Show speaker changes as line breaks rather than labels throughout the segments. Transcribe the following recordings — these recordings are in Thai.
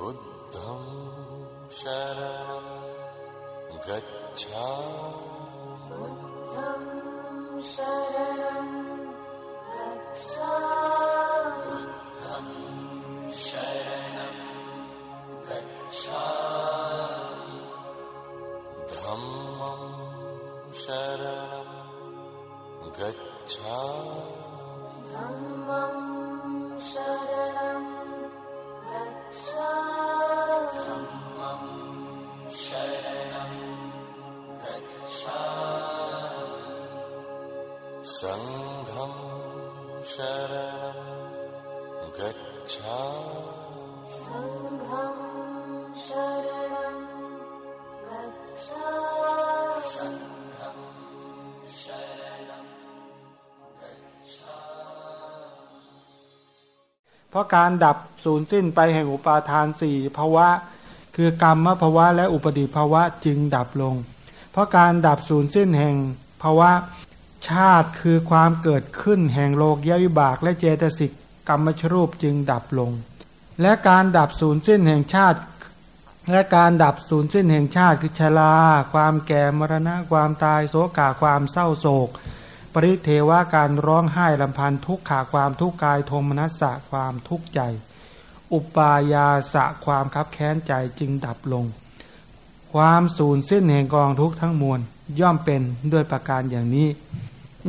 बुद्धं शरणं गच्छा
बुद्धं शरणं गच्छा
बुद्धं शरणं गच्छा
धम्मं शरणं
गच्छा เพราะการดับสูญสิ้นไปแห่งอุปาทานสี่ภาวะ คือกรรมภาวะและอุปดิภาวะจึงดับลง เพราะการดับสูญสิ้นแห่งภาวะชาติคือความเกิดขึ้นแห่งโลกยวิบากและเจตสิก กรรมชรูปจึงดับลง และการดับสูญสิ้นแห่งชาติ และการดับสูญสิ้นแห่งชาติคือชราความแก่มรณะความตายโศกาความเศร้าโศก ปริเทวะการร้องไห้ลำพันธ์ทุกขาความทุกข์กายโทมนัสสะความทุกข์ใจอุปายาสะความคับแค้นใจจึงดับลง ความสูญสิ้นแห่งกองทุกข์ทั้งมวลย่อมเป็นด้วยประการอย่างนี้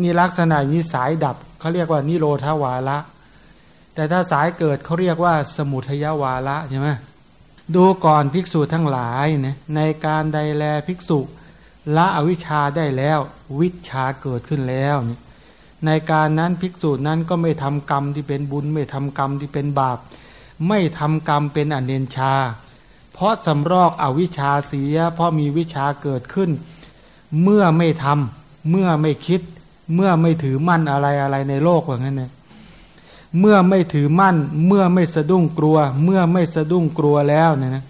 นี่ลักษณะนี้สายดับเขาเรียกว่านิโรธวาระ แต่ถ้าสายเกิดเขาเรียกว่าสมุทยาวาระใช่ไหมดูก่อนภิกษุทั้งหลายนะในการใดแลภิกษุละอวิชชาได้แล้ว วิชาเกิดขึ้นแล้วเนี่ยในการนั้นภิกษุนั้นก็ไม่ทำกรรมที่เป็นบุญ ไม่ทำกรรมที่เป็นบาป ไม่ทำกรรมเป็นอเนนชา เพราะสำรอกอวิชชาเสีย เพราะมีวิชาเกิดขึ้น เมื่อไม่ทำเมื่อไม่คิด เมื่อไม่ถือมั่นอะไรอะไรในโลกว่างั้นนะ เมื่อไม่ถือมั่น เมื่อไม่สะดุ้งกลัว เมื่อไม่สะดุ้งกลัวแล้วเนี่ยนะ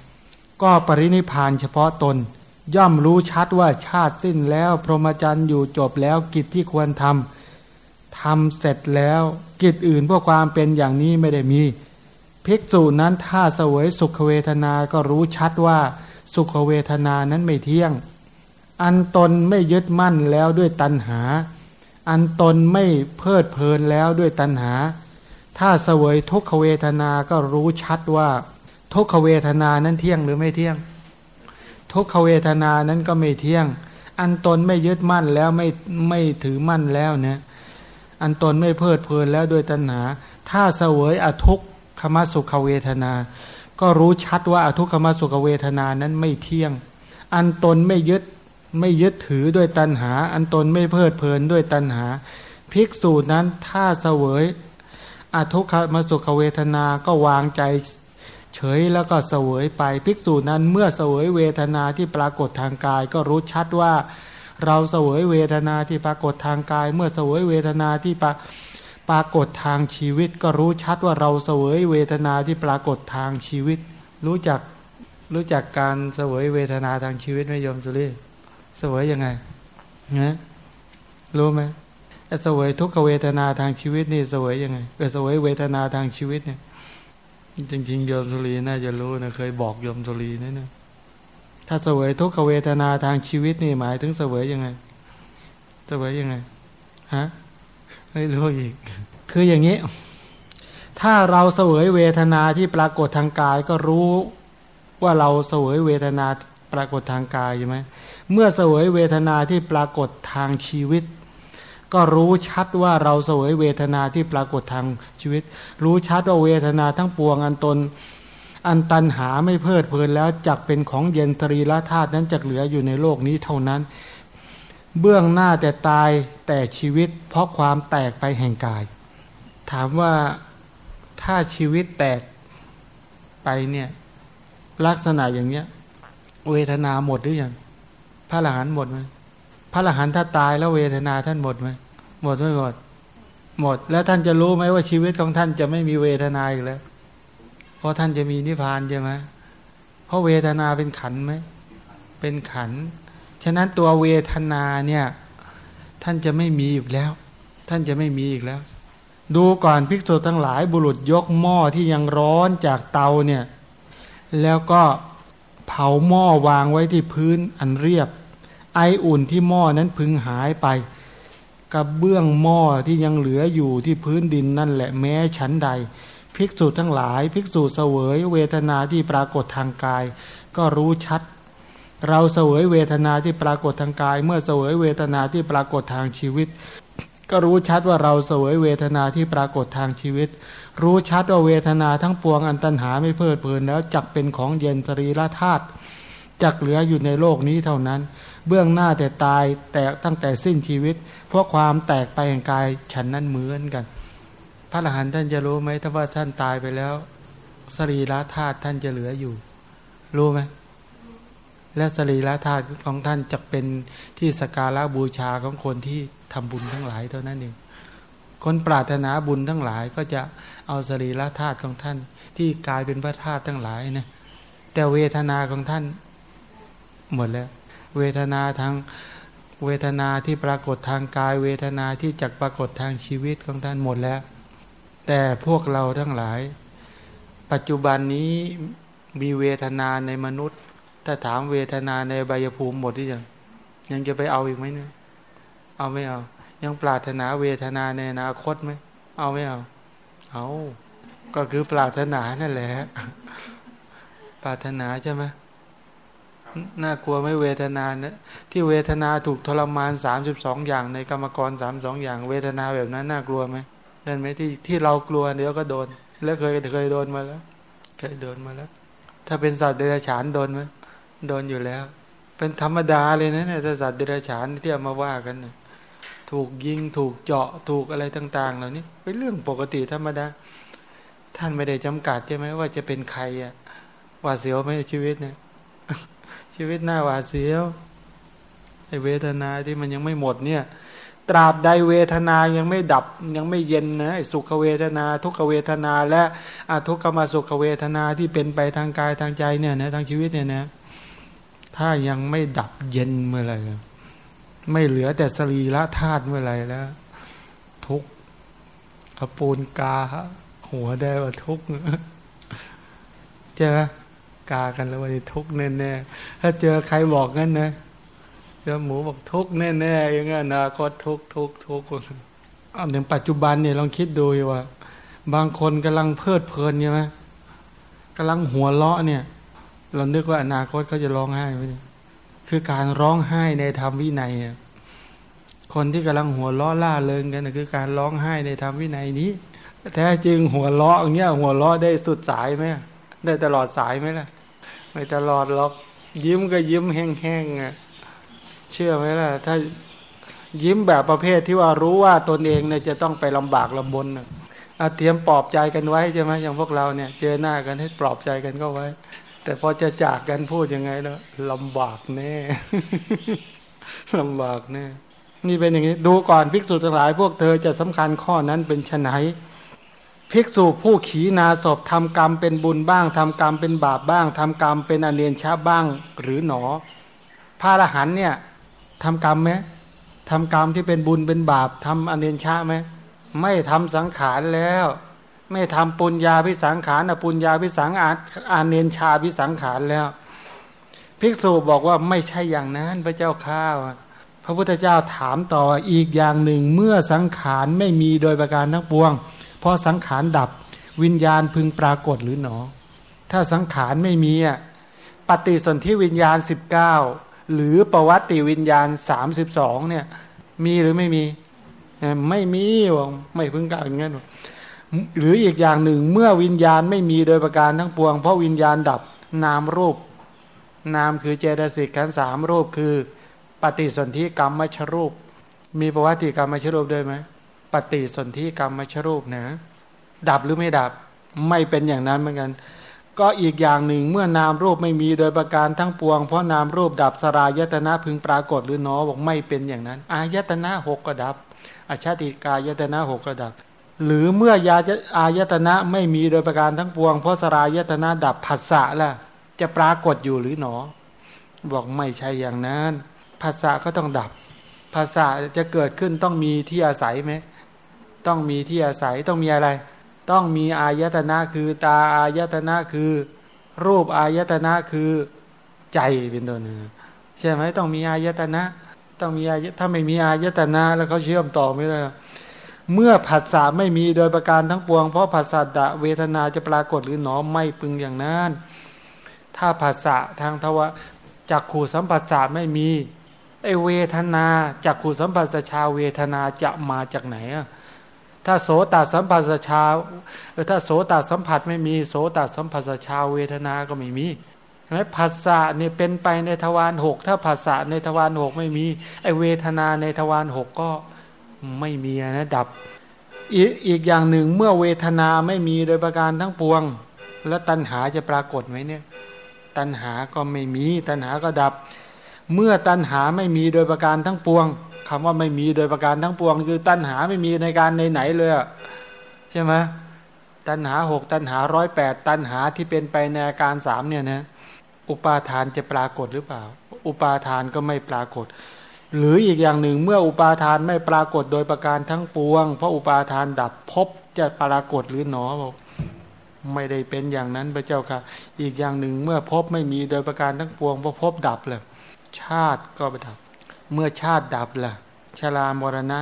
ก็ปรินิพานเฉพาะตน ย่อมรู้ชัดว่าชาติสิ้นแล้ว พรหมจรรย์อยู่จบแล้วกิจที่ควรทำทำเสร็จแล้ว กิจอื่นเพื่อความเป็นอย่างนี้ไม่ได้มี ภิกษุนั้นถ้าเสวยสุขเวทนา ก็รู้ชัดว่าสุขเวทนานั้นไม่เที่ยง อันตนไม่ยึดมั่นแล้วด้วยตัณหา อันตนไม่เพลิดเพลินแล้วด้วยตัณหา ถ้าเสวยทุกขเวทนาก็รู้ชัดว่า ทุกขเวทนานั้นเที่ยงหรือไม่เที่ยง ทุกขเวทนานั้นก็ไม่เที่ยง อันตนไม่ยึดมั่นแล้วไม่ไม่ถือมั่นแล้วเนี่ยอันตนไม่เพลิดเพลินแล้วด้วยตัณหา ถ้าเสวยอทุกขมสุขเวทนา ก็รู้ชัดว่าอทุกขมสุขเวทนานั้นไม่เที่ยง อันตนไม่ยึดไม่ยึดถือด้วยตัณหา อันตนไม่เพลิดเพลินด้วยตัณหา ภิกษุนั้นถ้าเสวย อทุกขมสุขเวทนาก็วางใจเฉยแล้วก็เสวยไปภิกษุนั้นเมื่อเสวยเวทนาที่ปรากฏทางกาย ก็รู้ชัดว่า เราเสวยเวทนาที่ปรากฏทางกาย เมื่อเสวยเวทนาที่ปรปรากฏทางชีวิต ก็รู้ชัดว่าเราเสวยเวทนาที่ปรากฏทางชีวิต รู้จักรู้จักการเสวยเวทนาทางชีวิตไหมโยมสุรีเสวยยังไงนะรู้ไหม เสวยทุกขเวทนาทางชีวิตนี่เสวยยังไงเออเสวยเวทนาทางชีวิตเนี่ย จริงๆโยมสุรีน่าจะรู้นะเคยบอกโยมสุรีนะเนี่ยถ้าเสวยทุกขเวทนาทางชีวิตนี่หมายถึงเสวยยังไงเสวยยังไงฮะไม่รู้อีก คืออย่างนี้ ถ้าเราเสวยเวทนาที่ปรากฏทางกายก็รู้ว่าเราเสวยเวทนาปรากฏทางกายใช่ไหมเมื่อเสวยเวทนาที่ปรากฏทางชีวิต ก็รู้ชัดว่าเราเสวยเวทนาที่ปรากฏทางชีวิต รู้ชัดว่าเวทนาทั้งปวงอันตน อันตันหาไม่เพลิดเพลินแล้วจักเป็นของเย็นตรีละธาตุนั้นจักเหลืออยู่ในโลกนี้เท่านั้น เบื้องหน้าแต่ตายแต่ชีวิต เพราะความแตกไปแห่งกาย ถามว่าถ้าชีวิตแตกไปเนี่ยลักษณะอย่างเนี้ย เวทนาหมดหรือยังพระอรหันหมดไหม พระอรหันต์ถ้าตายแล้วเวทนาท่านหมดไหมหมดไม่หมด หมด แล้วท่านจะรู้ไหมว่าชีวิตของท่านจะไม่มีเวทนาอีกแล้ว เพราะท่านจะมีนิพพานใช่ไหมเพราะเวทนาเป็นขันไหมเป็นขัน ฉะนั้นตัวเวทนาเนี่ย ท่านจะไม่มีอีกแล้ว ท่านจะไม่มีอีกแล้ว ดูก่อนภิกษุทั้งหลายบุรุษยกหม้อที่ยังร้อนจากเตาเนี่ย แล้วก็เผาหม้อวางไว้ที่พื้นอันเรียบ ไออุ่นที่หม้อนั้นพึงหายไปกระเบื้องหม้อที่ยังเหลืออยู่ที่พื้นดินนั่นแหละแม้ชั้นใด ภิกษุทั้งหลาย ภิกษุเสวยเวทนาที่ปรากฏทางกาย ก็รู้ชัด เราเสวยเวทนาที่ปรากฏทางกาย เมื่อเสวยเวทนาที่ปรากฏทางชีวิต ก็รู้ชัดว่าเราเสวยเวทนาที่ปรากฏทางชีวิต รู้ชัดว่าเวทนาทั้งปวงอันตันหาไม่เพลิดเพลินแล้วจักเป็นของเย็นสรีระธาตุจักเหลืออยู่ในโลกนี้เท่านั้น เบื้องหน้าแต่ตายแต่ตั้งแต่สิ้นชีวิต เพราะความแตกไปแห่งกายฉันนั้นเหมือนกัน พระอรหันต์ท่านจะรู้ไหมถ้าว่าท่านตายไปแล้ว สรีระธาตุท่านจะเหลืออยู่ รู้ไหมและสรีระธาตุของท่านจะเป็นที่สการะบูชาของคนที่ทำบุญทั้งหลายเท่านั้นเองคนปรารถนาบุญทั้งหลายก็จะเอาสรีระธาตุของท่าน ที่กลายเป็นพระธาตุทั้งหลายเนี่ยแต่เวทนาของท่าน หมดแล้ว เวทนาทางเวทนาที่ปรากฏทางกาย เวทนาที่จักปรากฏทางชีวิตของท่านหมดแล้ว แต่พวกเราทั้งหลาย ปัจจุบันนี้มีเวทนาในมนุษย์ ถ้าถามเวทนาในใบยภูมิหมดที่ยังยังจะไปเอาอีกไหมเนี่ยเอาไม่เอา ยังปรารถนาเวทนาในอนาคตไหมเอาไม่เอา เอาก็คือปรารถนานั่นแหละ ปรารถนาใช่ไหม น่ากลัวไม่เวทนาเนี่ยที่เวทนาถูกทรมานสามสิบสองอย่างในกรรมกรสามสองอย่าง เวทนาแบบนั้นน่ากลัวไหมเห็นไหมที่ที่เรากลัวเดี๋ยวก็โดน แล้วเคยเคยโดนมาแล้ว เคยโดนมาแล้ว ถ้าเป็นสัตว์เดรัจฉานโดนไหมโดนอยู่แล้ว เป็นธรรมดาเลยนะเนี่ยสัตว์เดรัจฉานที่เอามาว่ากันเนี่ยถูกยิงถูกเจาะถูกอะไรต่าง ๆ เหล่านี้เป็นเรื่องปกติธรรมดา ท่านไม่ได้จำกัดใช่ไหมว่าจะเป็นใครอะว่าเสียวไหมชีวิตเนี่ย ชีวิตหน้าหวาดเสียวไอเวทนาที่มันยังไม่หมดเนี่ยตราบใดเวทนายังไม่ดับยังไม่เย็นนะไอสุขเวทนา ทุกเวทนา และอทุกขมาสุขเวทนาที่เป็นไปทางกายทางใจเนี่ยนะทางชีวิตเนี่ยนะถ้ายังไม่ดับเย็นเมื่อไรไม่เหลือแต่สรีระธาตุเมื่อไรแล้ว ทุกอปูนกาหัวได้ว่าทุกใช่ไหม กากันแล้ววันนี้ทุกแน่ๆถ้าเจอใครบอกงั้นนะเจอหมูบอกทุกแน่ๆอย่างนั้นนะก็ทุกทุกทุกเอาอย่งปัจจุบันเนี่ยลองคิดดูว่า บางคนกำลังเพลิดเพลินใช่ไหมกำลังหัวเราะเนี่ย เรานึกว่าอนาคตเขาจะร้องไห้ไหมคือการร้องไห้ในธรรมวินัยคนที่กำลังหัวเราะล่าเริงกันคือการร้องไห้ในธรรมวินัยนี้แท้จริงหัวเราะอย่างเงี้ยหัวเราะได้สุดสายไหมได้ตลอดสายไหมล่ะ ไม่ตลอดหรอก ยิ้มก็ยิ้มแห้งๆอะเชื่อไหมล่ะ ถ้ายิ้มแบบประเภทที่ว่ารู้ว่าตนเองเนี่ยจะต้องไปลำบากลำบนอาเตรียมปลอบใจกันไว้ใช่ไหมอย่างพวกเราเนี่ย เจอหน้ากันให้ปลอบใจกันก็ไว้ แต่พอจะจากกันพูดยังไงเนาะลำบากแน่ลำบากแน่นี่เป็นอย่างนี้ ดูก่อนภิกษุทั้งหลาย พวกเธอจะสำคัญข้อนั้นเป็นไฉน ภิกษุผู้ขีนาศพทำกรรมเป็นบุญบ้างทำกรรมเป็นบาปบ้างทำกรรมเป็นอเนียนชาบ้างหรือหนอ พระอรหันเนี่ยทำกรรมไหมทำกรรมที่เป็นบุญเป็นบาปทำอเนียนชาไหมไม่ทำสังขารแล้ว ไม่ทำปุญญาพิสังขารอปุญญาพิสังอาอาเนียนชาพิสังขารแล้ว ภิกษุบอกว่าไม่ใช่อย่างนั้นพระเจ้าข้าวพระพุทธเจ้าถามต่ออีกอย่างหนึ่งเมื่อสังขารไม่มีโดยประการทั้งปวง พอสังขารดับวิญญาณพึงปรากฏหรือหนอ ถ้าสังขารไม่มีอะปฏิสนธิวิญญาณสิบเก้าหรือประวัติวิญญาณสามสิบสองเนี่ยมีหรือไม่มีไม่มีวงไม่พึงกล่าวอย่างนั้นหรืออีกอย่างหนึ่งเมื่อวิญญาณไม่มีโดยประการทั้งปวง เพราะวิญญาณดับนามรูป นามคือเจตสิกขันสามรูปคือ ปฏิสนธิกรรมมชรูป มีประวัติกรรมมชรูปด้วยไหม ปฏิสนธิกรรมมชรูปนะ ดับหรือไม่ดับไม่เป็นอย่างนั้นเหมือนกัน ก็อีกอย่างหนึ่งเมื่อนามรูปไม่มีโดยประการทั้งปวง เพราะนามรูปดับสรายตนะพึงปรากฏหรือหนอบอกไม่เป็นอย่างนั้น อายตนะหกก็ดับอชาติกายตนะหกก็ดับ หรือเมื่อยาอายตนะไม่มีโดยประการทั้งปวง เพราะสรายตนะดับผัสสะล่ะ จะปรากฏอยู่หรือหนอ บอกไม่ใช่อย่างนั้นผัสสะก็ต้องดับภาษาจะเกิดขึ้นต้องมีที่อาศัยไหม ต้องมีที่อาศัยต้องมีอะไร ต้องมีอายตนะคือตาอายตนะคือ รูปอายตนะคือใจเป็นตัวหนึ่งใช่ไหมต้องมีอายตนะ ต้องมีอายถ้าไม่มีอายตนะแล้วเขาเชื่อมต่อไม่ได้เมื่อผัสสะไม่มีโดยประการทั้งปวง เพราะผัสสะดะเวทนาจะปรากฏหรือหนอไม่พึงอย่างนั้น ถ้าผัสสะทางทวะจักขู่สัมผัสสะไม่มีไอเวทนาจักขู่สัมผัสชาเวทนาจะมาจากไหนอะ ถ้าโสตสัมผัสชาถ้าโสตสัมผัสไม่มีโสตสัมผัสชาเวทนาก็ไม่มีนะผัสสะเนี่ยเป็นไปในทวารหกถ้าผัสสะในทวารหกไม่มีไอเวทนาในทวารหกก็ไม่มีนะดับอีกอีกอย่างหนึ่งเมื่อเวทนาไม่มีโดยประการทั้งปวง แล้วตัณหาจะปรากฏไหมเนี่ย ตัณหาก็ไม่มี ตัณหาก็ดับ เมื่อตัณหาไม่มีโดยประการทั้งปวง คำว่าไม่มีโดยประการทั้งปวงคือตัณหาไม่มีในการในไหนเลยใช่ไหมตัณหาหกตัณหาร้อยแปดตัณหาที่เป็นไปในอาการสามเนี่ยนะอุปาทานจะปรากฏหรือเปล่า อุปาทานก็ไม่ปรากฏ หรืออีกอย่างหนึ่งเมื่ออุปาทานไม่ปรากฏโดยประการทั้งปวง เพราะอุปาทานดับพบจะปรากฏหรือหนอบอกไม่ได้เป็นอย่างนั้นพระเจ้าค่ะ อีกอย่างหนึ่งเมื่อพบไม่มีโดยประการทั้งปวงเพราะพบดับเลยชาติก็ไปดับ เมื่อชาติดับล่ะชรามรณะ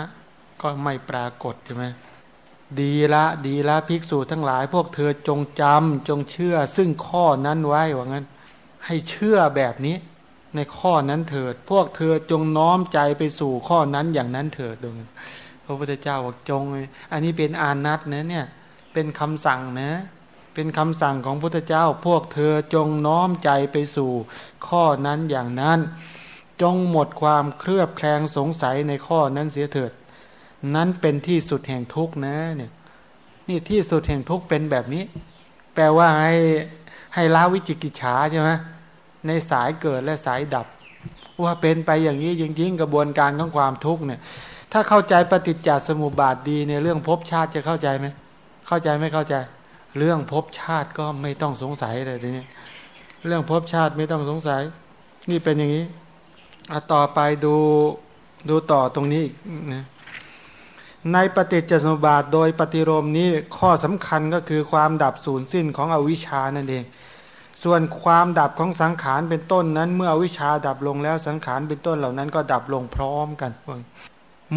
ก็ไม่ปรากฏใช่ไหมดีละดีละภิกษุทั้งหลาย พวกเธอจงจำจงเชื่อ ซึ่งข้อนั้นไว้ว่างั้น ให้เชื่อแบบนี้ ในข้อนั้นเถิด พวกเธอจงน้อมใจไปสู่ข้อนั้นอย่างนั้นเถิดดงพระพุทธเจ้าบอกจง อันนี้เป็นอานัตนะเนี่ย เป็นคำสั่งนะ เป็นคำสั่งของพุทธเจ้า พวกเธอจงน้อมใจไปสู่ ข้อนั้นอย่างนั้น จงหมดความเครือบแคลงสงสัยในข้อนั้นเสียเถิด นั้นเป็นที่สุดแห่งทุกนะเนี่ยนี่ที่สุดแห่งทุกเป็นแบบนี้ แปลว่าให้ให้ละวิจิกิจฉาใช่ไหมในสายเกิดและสายดับ ว่าเป็นไปอย่างนี้จริงๆกระบวนการของความทุกข์เนี่ยถ้าเข้าใจปฏิจจสมุปบาทดีในเรื่องภพชาติจะเข้าใจไหมเข้าใจไม่เข้าใจ เรื่องภพชาติก็ไม่ต้องสงสัยเลยทีนี้เรื่องภพชาติไม่ต้องสงสัย นี่เป็นอย่างนี้ อะต่อไปดูดูต่อตรงนี้นะในปฏิจจสมุปบาทโดยปฏิโลมนี้ข้อสำคัญก็คือความดับสูญสิ้นของอวิชชานั่นเอง ส่วนความดับของสังขารเป็นต้นนั้น เมื่ออวิชชาดับลงแล้วสังขารเป็นต้นเหล่านั้นก็ดับลงพร้อมกัน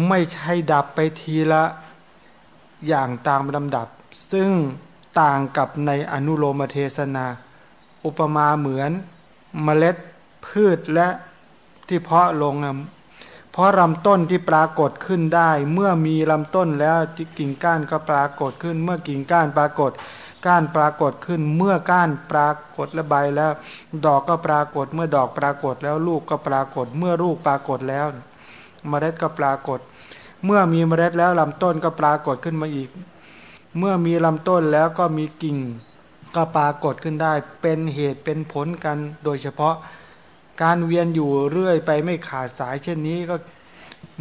ไม่ใช่ดับไปทีละอย่างตามลำดับ ซึ่งต่างกับในอนุโลมเทศนา อุปมาเหมือนเมล็ดพืชและ ที่เพาะลงเพราะลำต้นที่ปรากฏขึ้นได้ เมื่อมีลำต้นแล้วกิ่งก้านก็ปรากฏขึ้น เมื่อกิ่งก้านปรากฏ ก้านปรากฏขึ้น เมื่อก้านปรากฏและใบแล้ว ดอกก็ปรากฏ เมื่อดอกปรากฏแล้วลูกก็ปรากฏ เมื่อลูกปรากฏแล้ว เมล็ดก็ปรากฏ เมื่อมีเมล็ดแล้วลำต้นก็ปรากฏขึ้นมาอีก เมื่อมีลำต้นแล้วก็มีกิ่งก็ปรากฏขึ้นได้ เป็นเหตุเป็นผลกันโดยเฉพาะ การเวียนอยู่เรื่อยไปไม่ขาดสายเช่นนี้ก็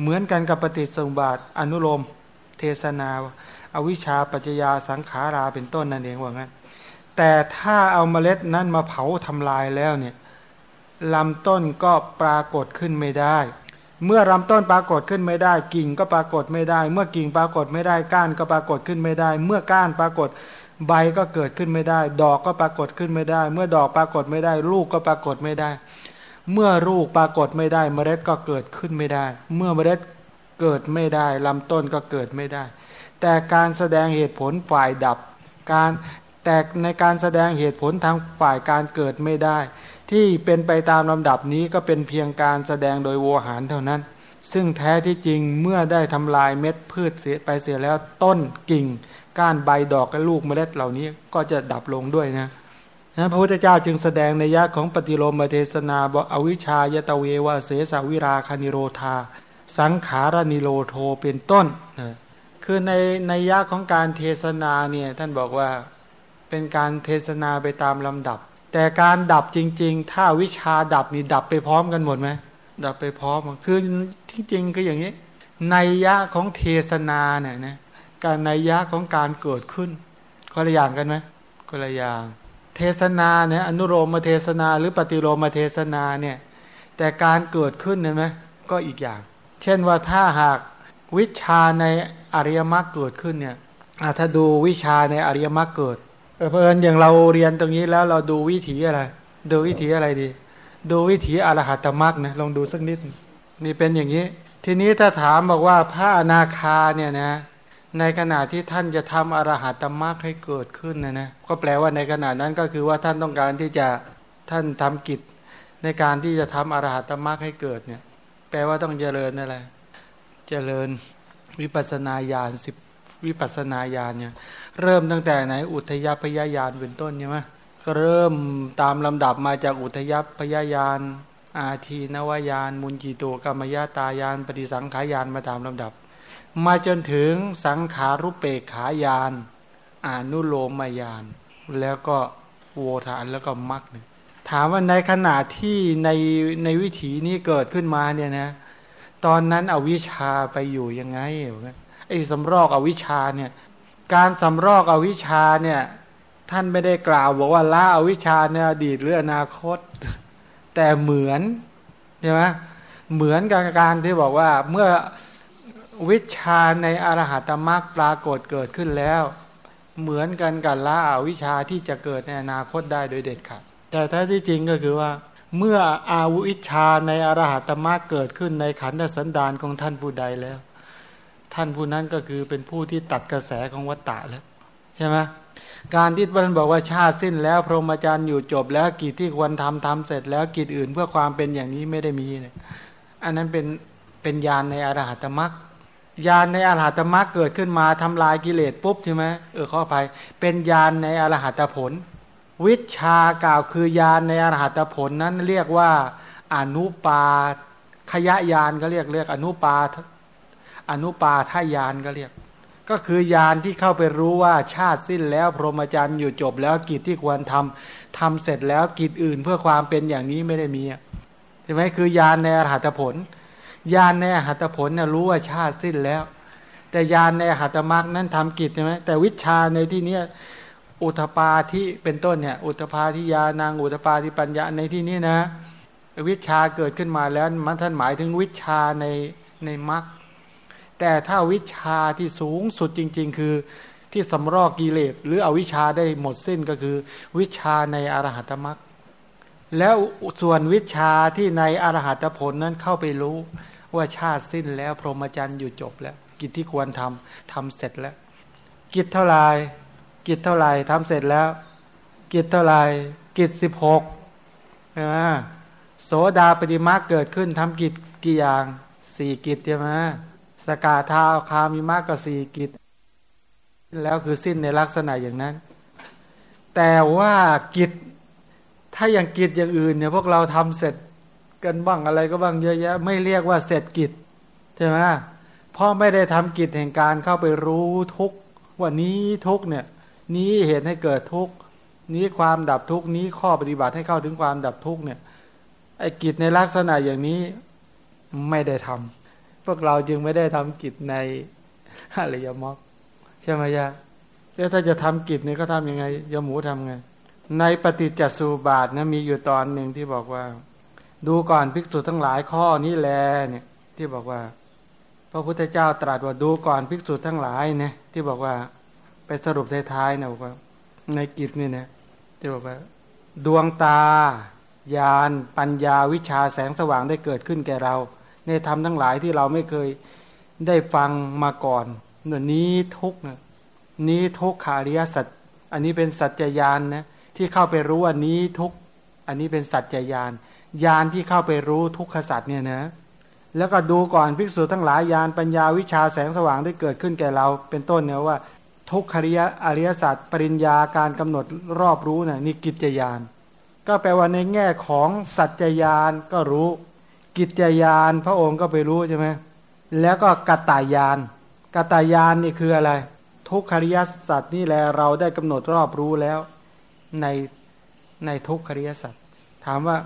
เหมือนกันกับปฏิสมบาทอนุโลม เทศนาอวิชชาปัจจยาสังขาราเป็นต้นนั่นเองว่างั้น แต่ถ้าเอาเมล็ดนั้นมาเผาทำลายแล้วเนี่ยลำต้นก็ปรากฏขึ้นไม่ได้ เมื่อลำต้นปรากฏขึ้นไม่ได้ กิ่งก็ปรากฏไม่ได้ เมื่อกิ่งปรากฏไม่ได้ ก้านก็ปรากฏขึ้นไม่ได้ เมื่อก้านปรากฏใบก็เกิดขึ้นไม่ได้ ดอกก็ปรากฏขึ้นไม่ได้ เมื่อดอกปรากฏไม่ได้ ลูกก็ปรากฏไม่ได้ เมื่อลูกปรากฏไม่ได้ เมล็ดก็เกิดขึ้นไม่ได้ เมื่อเมล็ดเกิดไม่ได้ลำต้นก็เกิดไม่ได้ แต่การแสดงเหตุผลฝ่ายดับ การแต่ในการแสดงเหตุผลทางฝ่ายการเกิดไม่ได้ ที่เป็นไปตามลำดับนี้ก็เป็นเพียงการแสดงโดยโวหารเท่านั้น ซึ่งแท้ที่จริงเมื่อได้ทำลายเม็ดพืชเสียไปเสียแล้วต้นกิ่ง ก้านใบดอกและลูกเมล็ดเหล่านี้ก็จะดับลงด้วยนะ นะพระพุทธเจ้าจึงแสดงนัยยะของปฏิโลมเทศนาบอกอวิชชายเตฺวว อเสสวิราคนิโรธา สังขารนิโรโธ เป็นต้นนะคือในนัยยะของการเทศนาเนี่ยท่านบอกว่าเป็นการเทศนาไปตามลำดับ แต่การดับจริง ๆ ถ้าวิชาดับนี่ดับไปพร้อมกันหมดไหมดับไปพร้อมคือที่จริงคืออย่างนี้ในยะของเทศนาเนี่ยนะการในยะของการเกิดขึ้นคนละอย่างกันไหมคนละอย่าง เทศนาเนี่ยอนุโลมเทศนา หรือปฏิโลมเทศนาเนี่ยแต่การเกิดขึ้นเนี่ยไหมก็อีกอย่าง เช่นว่าถ้าหากวิชาในอริยมรรคเกิดขึ้นเนี่ยถ้าดูวิชาในอริยมรรคเกิดเพลินอย่างเราเรียนตรงนี้แล้วเราดูวิถีอะไร ดูวิถีอะไรดี ดูวิถีอรหัตมรักนะลองดูสักนิดนี่เป็นอย่างนี้ ทีนี้ถ้าถามบอกว่าพระอนาคาเนี่ยนะ ในขณะที่ท่านจะทำอรหัตมรรคให้เกิดขึ้นนะนะก็แปลว่าในขณะนั้นก็คือว่าท่านต้องการที่จะท่านทำกิจในการที่จะทำอรหัตมรรคให้เกิดเนี่ย แปลว่าต้องเจริญอะไร เจริญวิปัสนาญาณสิบวิปัสนาญาณเนี่ย เริ่มตั้งแต่ไหนอุทยพยาญาณเป็นต้นใช่ไหมก็เริ่มตามลำดับมาจากอุทยพยาญาณอาทีนวายานมุนจีโตกรรมยาตายาน ปฏิสังขายานมาตามลำดับ มาจนถึงสังขารุเปกขายานอนุโลมมายาน แล้วก็โวทานแล้วก็มรรคถามว่าในขณะที่ในในวิถีนี้เกิดขึ้นมาเนี่ยนะ ตอนนั้นอวิชชาไปอยู่ยังไงไอ้สำรอกอวิชชาเนี่ย การสำรอกอวิชชาเนี่ย ท่านไม่ได้กล่าวบอกว่าละอวิชชาเนี่ยอดีตหรืออนาคต แต่เหมือนใช่ไหมเหมือนกับการที่บอกว่าเมื่อ วิชาในอรหัตมรรคปรากฏเกิดขึ้นแล้ว เหมือนกันกับละอวิชาที่จะเกิดในอนาคตได้โดยเด็ดขาดแต่ถ้าที่จริงก็คือว่า เมื่ออาวิชาในอรหัตมรรคเกิดขึ้นในขันธสันดานของท่านผู้ใดแล้ว ท่านผู้นั้นก็คือเป็นผู้ที่ตัดกระแสของวัตตะแล้วใช่ไหมการที่ท่านบอกว่าชาติสิ้นแล้ว พรหมจรรย์อยู่จบแล้วกิจที่ควรทำทำเสร็จแล้วกิจอื่นเพื่อความเป็นอย่างนี้ไม่ได้มีเนี่ยอันนั้นเป็นเป็นญาณในอรหัตมรรค ญาณในอรหัตมรรคเกิดขึ้นมาทำลายกิเลสปุ๊บใช่ไหมเออข้อภัย เป็นญาณในอรหัตผล วิชากล่าวคือญาณในอรหัตผลนั้นเรียกว่าอนุปาขยะญาณก็เรียกเรียกอนุปาอนุปาทายานก็เรียก ก็คือยานที่เข้าไปรู้ว่าชาติสิ้นแล้วพรหมจรรย์อยู่จบแล้วกิจที่ควรทำทำเสร็จแล้วกิจอื่นเพื่อความเป็นอย่างนี้ไม่ได้มีใช่ไหมคือยานในอรหัตผล ญาณในอหัตผลเนี่ยรู้ว่าชาติสิ้นแล้ว แต่ญาณในอหัตมรรคนั้นทำกิจใช่ไหมแต่วิชาในที่เนี้ยอุทปาที่เป็นต้นเนี่ยอุทปาที่ยานางอุทปาที่ปัญญาในที่นี้นะ วิชาเกิดขึ้นมาแล้วมันท่านหมายถึงวิชาในในมรรคแต่ถ้าวิชาที่สูงสุดจริง ๆ คือที่สำรอกกิเลสหรือเอาวิชาได้หมดสิ้นก็คือ วิชาในอรหัตมรรคแล้วส่วนวิชาที่ในอรหัตผลนั้นเข้าไปรู้ ว่าชาติสิ้นแล้วพรหมจรรย์อยู่จบแล้ว กิจที่ควรทำทำเสร็จแล้ว กิจเท่าไรกิจเท่าไรทำเสร็จแล้ว กิจเท่าไรกิจสิบหกใช่ไหมโสดาปฏิมาเกิดขึ้นทำกิจกี่อย่างสี่กิจใช่ไหมสกาทาคามีมากกว่าสี่กิจ แล้วคือสิ้นในลักษณะอย่างนั้น แต่ว่ากิจถ้าอย่างกิจอย่างอื่นเนี่ยพวกเราทำเสร็จ กันบ้างอะไรก็บ้างเยอะแยะ ไม่เรียกว่าเสร็จกิจใช่ไหมพราะไม่ได้ทำกิจแห่งการเข้าไปรู้ทุกว่านี้ทุกเนี่ยนี้เหตุให้เกิดทุกนี้ความดับทุกนี้ข้อปฏิบัติให้เข้าถึงความดับทุกเนี่ยไอ้กิจในลักษณะอย่างนี้ไม่ได้ทำพวกเราจึงไม่ได้ทำกิจในอริยมรรคใช่ไหมยะแล้วถ้าจะทำกิจเนี่ยก็ทํำยังไงยหมูทำไง ในปฏิจจสุบาทนะมีอยู่ตอนหนึ่งที่บอกว่า ดูก่อนภิกษุทั้งหลายข้อนี้แลเนี่ยที่บอกว่า พระพุทธเจ้าตรัสว่าดูก่อนภิกษุทั้งหลายเนี่ยที่บอกว่าไปสรุปท้ายๆนะบอกว่าในกิจนี่เนี่ยที่บอกว่า ดวงตาญาณปัญญาวิชาแสงสว่างได้เกิดขึ้นแก่เรา ในธรรมทั้งหลายที่เราไม่เคยได้ฟังมาก่อนเนื่ยนี้ทุกเนี่ยนี้ทุกขาริยสัจอันนี้เป็นสัจจญาณนะที่เข้าไปรู้ว่านี้ทุกอันนี้เป็นสัจจญาณ ญาณที่เข้าไปรู้ทุกขสัตว์เนี่ยนะ แล้วก็ดูก่อนภิกษุทั้งหลายญาณปัญญาวิชาแสงสว่างได้เกิดขึ้นแก่เรา เป็นต้นเนี่ยว่า ทุกขริยอริยสัจปริญญาการกำหนดรอบรู้เนี่ยนี่กิจญาณก็แปลว่าในแง่ของสัจจญาณก็รู้ กิจญาณพระองค์ก็ไปรู้ใช่ไหมแล้วก็กัตตายานกัตตายานนี่คืออะไร ทุกขริยสัจนี่แหละเราได้กำหนดรอบรู้แล้วในในทุกขริยสัจถามว่า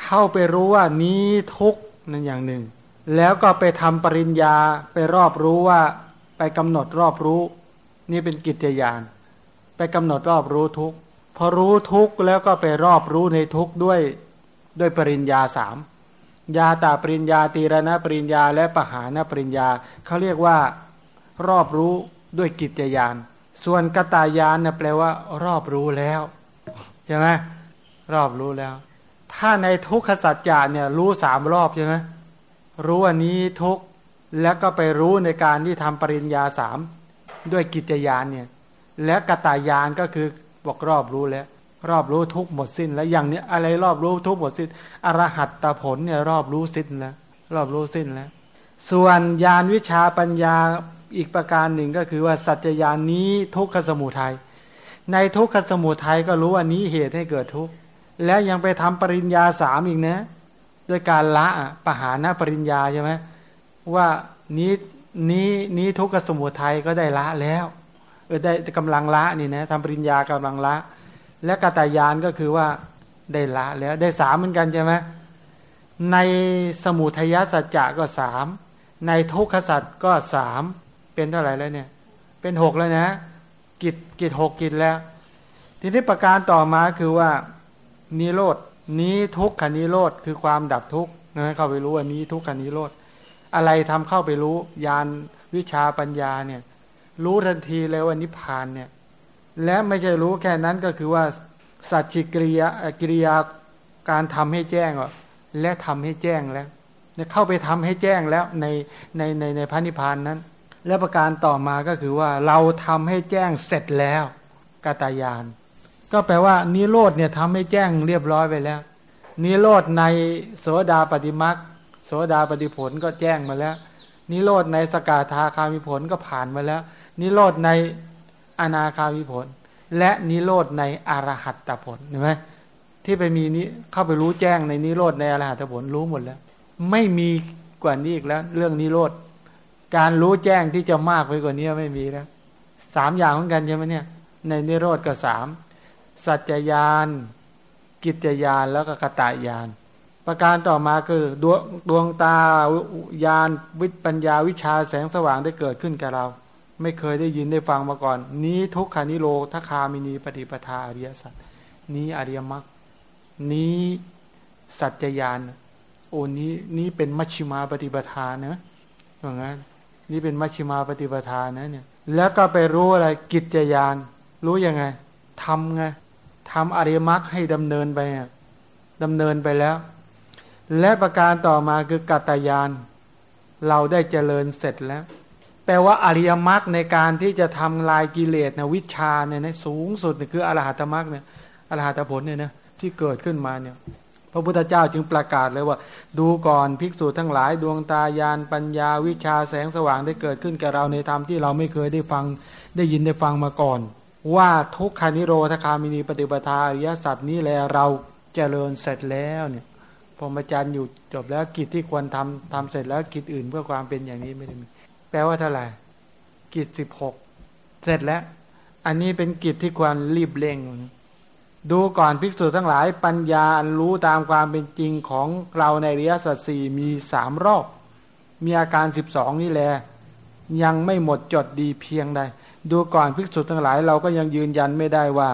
เข้าไปรู้ว่านี้ทุกนั่นอย่างหนึ่ง แล้วก็ไปทำปริญญาไปรอบรู้ว่าไปกำหนดรอบรู้ นี่เป็นกิจยาน ไปกำหนดรอบรู้ทุกพอรู้ทุกแล้วก็ไปรอบรู้ในทุกด้วยด้วยปริญญาสามยาตาปริญญาตีรณปริญญา และปหานปริญญาเขาเรียกว่ารอบรู้ด้วยกิจยาน ส่วนกตายานเนี่ยแปลว่า รอบรู้แล้วใช่ไหมรอบรู้แล้ว ถ้าในทุกขสัจจะเนี่ยรู้สามรอบใช่ไหมรู้อันนี้ทุกแล้วก็ไปรู้ในการที่ทำปริญญาสามด้วยกิจยานเนี่ยและกตายานก็คือบอกรอบรู้แล้ว รอบรู้ทุกหมดสิ้น แล้วอย่างนี้อะไรรอบรู้ทุกหมดสิ้นอรหัตตผลเนี่ยรอบรู้สิ้นแล้วรอบรู้สิ้นแล้ว ส่วนญาณวิชาปัญญาอีกประการหนึ่งก็คือว่าสัจจญาณนี้ทุกขสมุทัยในทุกขสมุทัยก็รู้ว่านี้เหตุให้เกิดทุกข์ แล้วยังไปทำปริญญาสามอีกนะด้วยการละปหานะปริญญาใช่ไหมว่านี้นี้นี้ทุกขสมุทัยก็ได้ละแล้วเออได้กำลังละนี่นะทำปริญญากำลังละ และกตายานก็คือว่าได้ละแล้วได้สามเหมือนกันใช่ไหมในสมุทัยสัจจะก็สามในทุกขสัจก็สามเป็นเท่าไหร่แล้วเนี่ย เป็นหกแล้วนะ กิจกิจหกกิจแล้ว ทีนี้ประการต่อมาคือว่า นิโรดนี้ทุกขานิโรธคือความดับทุกข์นะเข้าไปรู้ว่านี้ทุกขานิโรธอะไรทำเข้าไปรู้ยานวิชาปัญญาเนี่ย รู้ทันทีเลยว่านิพพานเนี่ย และไม่ใช่รู้แค่นั้นก็คือว่าสัจจิกิริยากิริยาการทำให้แจ้งและทำให้แจ้งแล้วเข้าไปทำให้แจ้งแล้วในในในในพระนิพพานนั้น และประการต่อมาก็คือว่าเราทำให้แจ้งเสร็จแล้วกาตายาน ก็แปลว่านิโรธเนี่ยทำให้แจ้งเรียบร้อยไปแล้ว นิโรธในโสดาปฏิมักโสดาปฏิผลก็แจ้งมาแล้ว นิโรธในสกาธาคามิผลก็ผ่านมาแล้ว นิโรธในอนาคามิผล และนิโรธในอรหัตตผลเห็นไหมที่ไปมีนี้เข้าไปรู้แจ้งในนิโรธในอรหัตผลรู้หมดแล้ว ไม่มีกว่านี้อีกแล้ว เรื่องนิโรธการรู้แจ้งที่จะมากไปกว่านี้ไม่มีแล้วสามอย่างเหมือนกันใช่ไหมเนี่ย ในนิโรธก็สาม สัจจยาน กิจยานแล้วก็กตายาน ประการต่อมาคือดวงดวงตายานวิปัญญาวิชาแสงสว่างได้เกิดขึ้นแกับเรา ไม่เคยได้ยินได้ฟังมาก่อน นี้ทุกขานิโรธคามินีปฏิปทาอริยสัจนี้อริยมรรคนี้สัจจยานโอ้นี้นี้เป็นมัชชิมาปฏิปทานะว่างั้นนี่เป็นมัชชิมาปฏิปทานะเนี่ยแล้วก็ไปรู้อะไรกิจยาน รู้ยังไงทำไง ทำอริยมรรคให้ดำเนินไปดำเนินไปแล้ว และประการต่อมาคือกัตยาน เราได้เจริญเสร็จแล้ว แปลว่าอริยมรรคในการที่จะทำลายกิเลสนะวิชาเนี่ยนะสูงสุดคืออรหัตมรรคเนี่ยอรหัตผลเนี่ยนะที่เกิดขึ้นมาเนี่ยพระพุทธเจ้าจึงประกาศเลยว่า ดูก่อนภิกษุทั้งหลายดวงตายานปัญญาวิชาแสงสว่างได้เกิดขึ้นแก่เราในธรรมที่เราไม่เคยได้ฟังได้ยินได้ฟังมาก่อน ว่าทุกขานิโรธคามินีปฏิปทาอริยสัจนี้แหละเราเจริญเสร็จแล้วเนี่ยพรหมจรรย์อยู่จบแล้วกิจที่ควรทำทำเสร็จแล้วกิจอื่นเพื่อความเป็นอย่างนี้ไม่ได้มีแปลว่าเท่าไหร่กิจสิบหกเสร็จแล้ว อันนี้เป็นกิจที่ควรรีบเร่ง ดูก่อนภิกษุทั้งหลายปัญญารู้ตามความเป็นจริงของเราในอริยสัจสี่มีสามรอบ มีอาการสิบสองนี่แหละยังไม่หมดจดดีเพียงใด ดูก่อนภิกษุทั้งหลายเราก็ยังยืนยันไม่ได้ว่า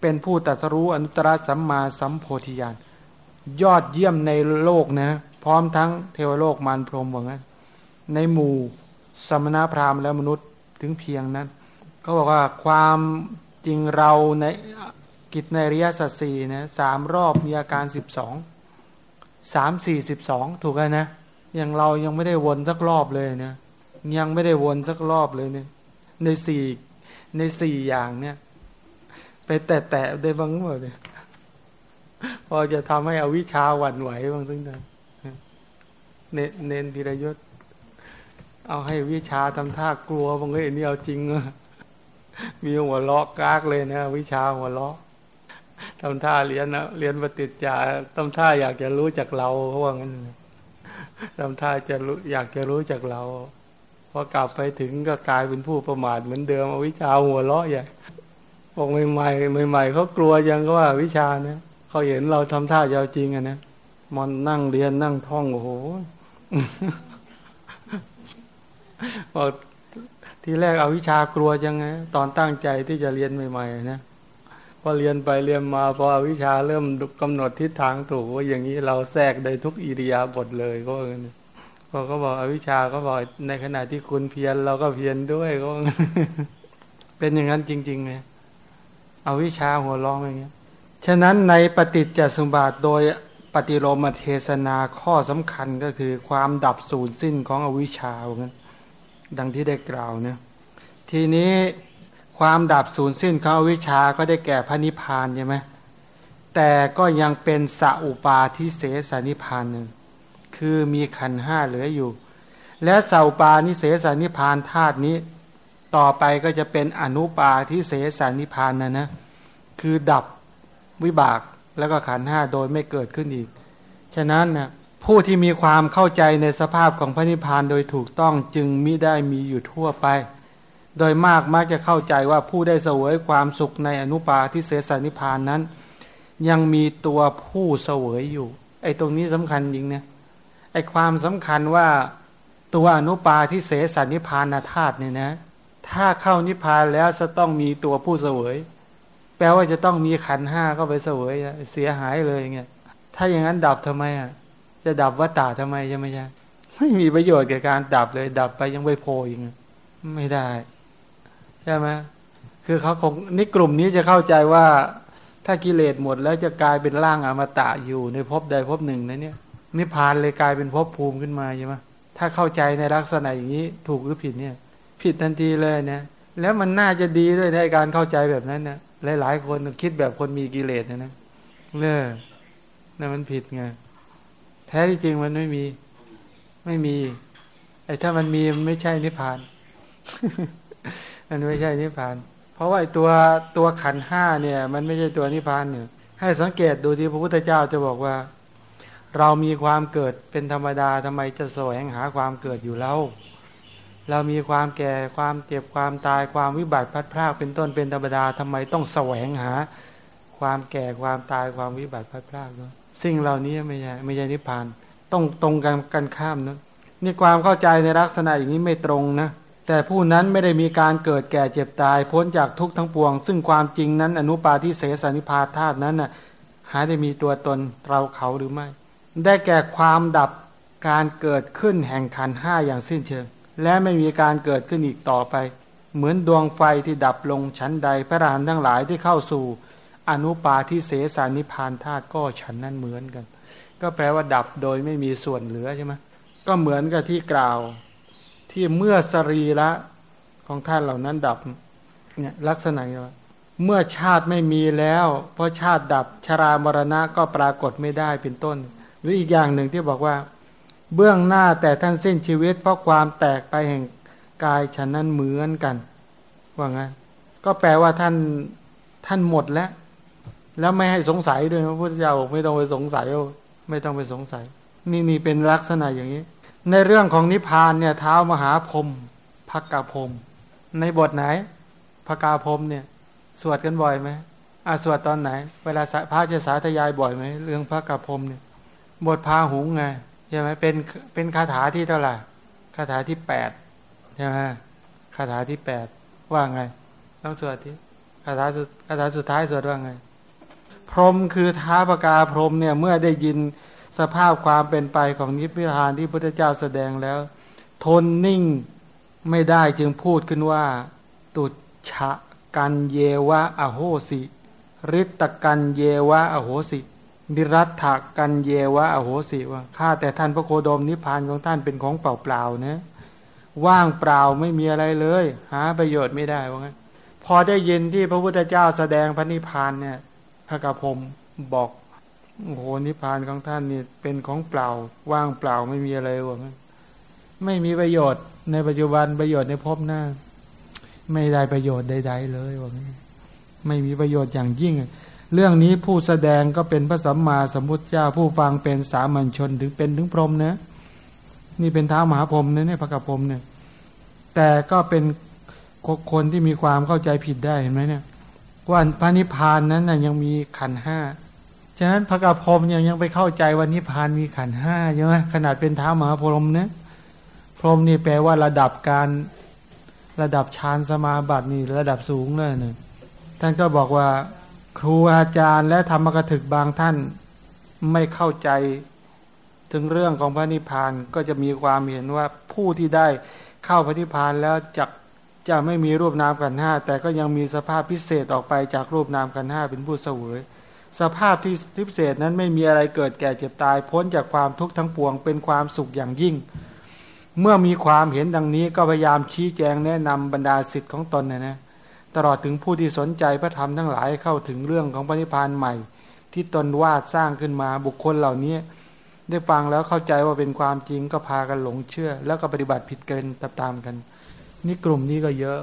เป็นผู้ตัดสู้อนุตตรสัมมาสัมโพธิญาณยอดเยี่ยมในโลกนะ พร้อมทั้งเทวโลกมารพรหมว่างั้น ในหมู่สมณพราหมณ์และมนุษย์ถึงเพียงนั้น ก็บอกว่าความจริงเราในกิจในริยสัตสีนะสามรอบมีอาการสิบสองสามสี่สิบสองถูกไหมนะอยังเรายังไม่ได้วนสักรอบเลยเนะยังไม่ได้วนสักรอบเลยเนี่ย ในสี่ในสี่อย่างเนี่ย ไปแตะแตะได้บ้างหมดเนี่ยพอจะทำให้อวิชาหวั่นไหวบ้างทั้งนั้นเนเน้นพิรยศเอาให้วิชาทำท่ากลัวบางเอ้ยนี่เอาจริงมีหัวล้อกากเลยนะ วิชาหัวล้อทำท่าเรียนนะเรียนปฏิจจาทำท่าอยากจะรู้จักเราเขาว่างั้นทำท่าจะรู้อยากจะรู้จักเรา พอกลับไปถึงก็กลายเป็นผู้ประมาทเหมือนเดิมอวิชาหัวเราะใหญ่บอกใหม่ๆใหม่ๆเขากลัวยังก็ว่าวิชาเนี่ยเขาเห็นเราทำท่ายาวจริงอะนะมันนั่งเรียนนั่งท่องโอ้โหบอกทีแรกเอาวิชากลัวจังไงตอนตั้งใจที่จะเรียนใหม่ๆนะพอเรียนไปเรียนมาพอวิชาเริ่มกำหนดทิศทางถูกว่าอย่างนี้เราแทรกได้ทุกอิริยาบถเลยก็ว่างี้ พอเขาบอกอวิชาก็บอกในขณะที่คุณเพียรเราก็เพียรด้วยก็ เป็นอย่างนั้นจริงๆเลยอวิชาหัวล้องอย่างเงี้ยฉะนั้นในปฏิจจสมบัติโดยปฏิโลมเทศนาข้อสำคัญก็คือความดับสูญสิ้นของอวิชชาเหมือนกันดังที่ได้กล่าวเนี่ยทีนี้ความดับสูญสิ้นของอวิชชาก็ได้แก่พระนิพพานใช่ไหมแต่ก็ยังเป็นสัอุปาทิเสสนิพพานหนึ่ง คือมีขันห้าเหลืออยู่ และเสัอุปานิเสสนิพานธาตุนี้ ต่อไปก็จะเป็นอนุปาทิเสสนิพานนะนะ คือดับวิบากแล้วก็ขันห้าโดยไม่เกิดขึ้นอีก ฉะนั้นนะผู้ที่มีความเข้าใจในสภาพของพระนิพพานโดยถูกต้องจึงมิได้มีอยู่ทั่วไป โดยมากมักจะเข้าใจว่าผู้ได้เสวยความสุขในอนุปาทิเสสนิพพานนั้น ยังมีตัวผู้เสวยอยู่ ไอ้ตรงนี้สำคัญจริงเนี่ย ไอความสำคัญว่าตัวอนุปาทิเสสนิพานธาตุเนี่ยนะ ถ้าเข้านิพพานแล้วจะต้องมีตัวผู้เสวย แปลว่าจะต้องมีขันห้าเข้าไปเสวยเสียหายเลยเงี้ยถ้าอย่างนั้นดับทำไมอะ จะดับวัตตาทำไมใช่ไหมใช่ไม่มีประโยชน์แก่การดับเลย ดับไปยังไม่โพอีกไม่ได้ ใช่ไหมคือเขาคงนี่กลุ่มนี้จะเข้าใจว่า ถ้ากิเลสหมดแล้วจะกลายเป็นร่างอมตะอยู่ในภพใดภพหนึ่งนะเนี่ย นิพพานเลยกลายเป็นภพภูมิขึ้นมาใช่ไหมถ้าเข้าใจในลักษณะอย่างนี้ถูกหรือผิดเนี่ย ผิดทันทีเลยเนี่ยแล้วมันน่าจะดีด้วยในการเข้าใจแบบนั้นเนี่ยหลายๆคนคิดแบบคนมีกิเลสนะนะเลิกนั่นมันผิดไงแท้ที่จริงมันไม่มี ไม่มี ไอ้ถ้ามันมีมันไม่ใช่นิพพาน มันไม่ใช่นิพพาน เพราะว่าตัวตัวขันห้าเนี่ย มันไม่ใช่ตัวนิพพานเนี่ยให้สังเกตดูที่พระพุทธเจ้าจะบอกว่า เรามีความเกิดเป็นธรรมดาทำไมจะแสวงหาความเกิดอยู่แล้วเรามีความแก่ความเจ็บความตายความวิบัติพัดพรากเป็นต้นเป็นธรรมดาทำไมต้องแสวงหา ความแก่ความตายความวิบัติพัดพรากเนาะสิ่งเหล่านี้ไม่ใช่ไม่ใช่นิพพาน ต้องตรงกันกันข้ามเนะนี่ความเข้าใจในลักษณะอย่างนี้ไม่ตรงนะแต่ผู้นั้นไม่ได้มีการเกิดแก่เจ็บตายพ้นจากทุกทั้งปวง ซึ่งความจริงนั้นอนุปาทิเสสนิพาธาตุนั้นน่ะหาได้มีตัวตนเราเขาหรือไม่ ได้แก่ความดับการเกิดขึ้นแห่งขันห้าอย่างสิ้นเชิง และไม่มีการเกิดขึ้นอีกต่อไป เหมือนดวงไฟที่ดับลงชั้นใดพระรานทั้งหลายที่เข้าสู่ อนุปาทิเสสานิพานธาตุก็ฉันนั้นเหมือนกัน ก็แปลว่าดับโดยไม่มีส่วนเหลือใช่ไหมก็เหมือนกับที่กล่าว ที่เมื่อสรีระของท่านเหล่านั้นดับเนี่ยลักษณะว่าเมื่อชาติไม่มีแล้ว เพราะชาติดับชรามรณะก็ปรากฏไม่ได้เป็นต้น หรืออีกอย่างหนึ่งที่บอกว่า เบื้องหน้าแต่ท่านสิ้นชีวิต เพราะความแตกไปแห่งกายฉันนั้นเหมือนกันว่างั้นก็แปลว่าท่านท่านหมดแล้ว แล้วไม่ให้สงสัยด้วยพระพุทธเจ้าไม่ต้องไปสงสัยไม่ต้องไปสงสัย นี่นี่เป็นลักษณะอย่างนี้ ในเรื่องของนิพพานเนี่ยเท้ามหาพรมพักกาพรมในบทไหนพระกาพรมเนี่ย สวดกันบ่อยไหมอะสวดตอนไหน เวลาพระจะสาธยายบ่อยไหมเรื่องพระกาพรมเนี่ย บทพาหุงไงใช่ไหมเป็นเป็นคาถาที่เท่าไหร่คาถาที่แปดใช่ไหมคาถาที่แปดว่าไงต้องสวดที่คาถาสุดคาถาสุดท้ายสวดว่าไง พรมคือท้าประกาพรมเนี่ยเมื่อได้ยินสภาพความเป็นไปของนิพพานที่พระเจ้าแสดงแล้ว ทนนิ่งไม่ได้จึงพูดขึ้นว่า ตุชะกันเยวะอโหสิริตกันเยวะอโหสิ นิรัตถกันเยวะ อโหสิว่าข้าแต่ท่านพระโคดมนิพพานของท่านเป็นของเปล่าเปล่านะ ว่างเปล่าไม่มีอะไรเลย หาประโยชน์ไม่ได้ว่างั้นพอได้ยินที่พระพุทธเจ้าแสดงพระนิพพานเนี่ยพระกระพมบอกโอ้โหนิพพานของท่านนี่เป็นของเปล่า ว่างเปล่าไม่มีอะไรว่างั้นไม่มีประโยชน์ในปัจจุบันประโยชน์ในภพหน้า ไม่ได้ประโยชน์ใดๆเลยว่างั้นไม่มีประโยชน์อย่างยิ่ง เรื่องนี้ผู้แสดงก็เป็นพระสัมมาสัมพุทธเจ้า ผู้ฟังเป็นสามัญชนถึงเป็นถึงพรหมนะ นี่เป็นท้ามหาพรหมนะเนี่ยพระกับพรหมเนี่ย แต่ก็เป็นคนที่มีความเข้าใจผิดได้เห็นไหมเนี่ยว่าพระนิพพานนั้นนะยังมีขันห้าฉะนั้นพระกับพรหมยังยังไปเข้าใจว่านิพพานมีขันห้าใช่ไหมขนาดเป็นท้ามหาพรหมนะพรหมนี่แปลว่าระดับการระดับฌานสมาบัตินี่ระดับสูงเลยเนี่ยท่านก็บอกว่า ครูอาจารย์และธรรมกถึกบางท่านไม่เข้าใจถึงเรื่องของพระนิพพานก็จะมีความเห็นว่าผู้ที่ได้เข้าพระนิพพานแล้วจะจะไม่มีรูปนามกันห้าแต่ก็ยังมีสภาพพิเศษออกไปจากรูปนามกันห้าเป็นผู้เสวยสภาพที่พิเศษนั้นไม่มีอะไรเกิดแก่เจ็บตาย พ้นจากความทุกข์ทั้งปวงเป็นความสุขอย่างยิ่ง เมื่อมีความเห็นดังนี้ก็พยายามชี้แจงแนะนำบรรดาสิทธิ์ของตนนะนะ ตลอดถึงผู้ที่สนใจพระธรรมทั้งหลายเข้าถึงเรื่องของปณิพานใหม่ ที่ตนวาดสร้างขึ้นมาบุคคลเหล่านี้ ได้ฟังแล้วเข้าใจว่าเป็นความจริงก็พากันหลงเชื่อ แล้วก็ปฏิบัติผิดกันตามๆกัน นี่กลุ่มนี้ก็เยอะ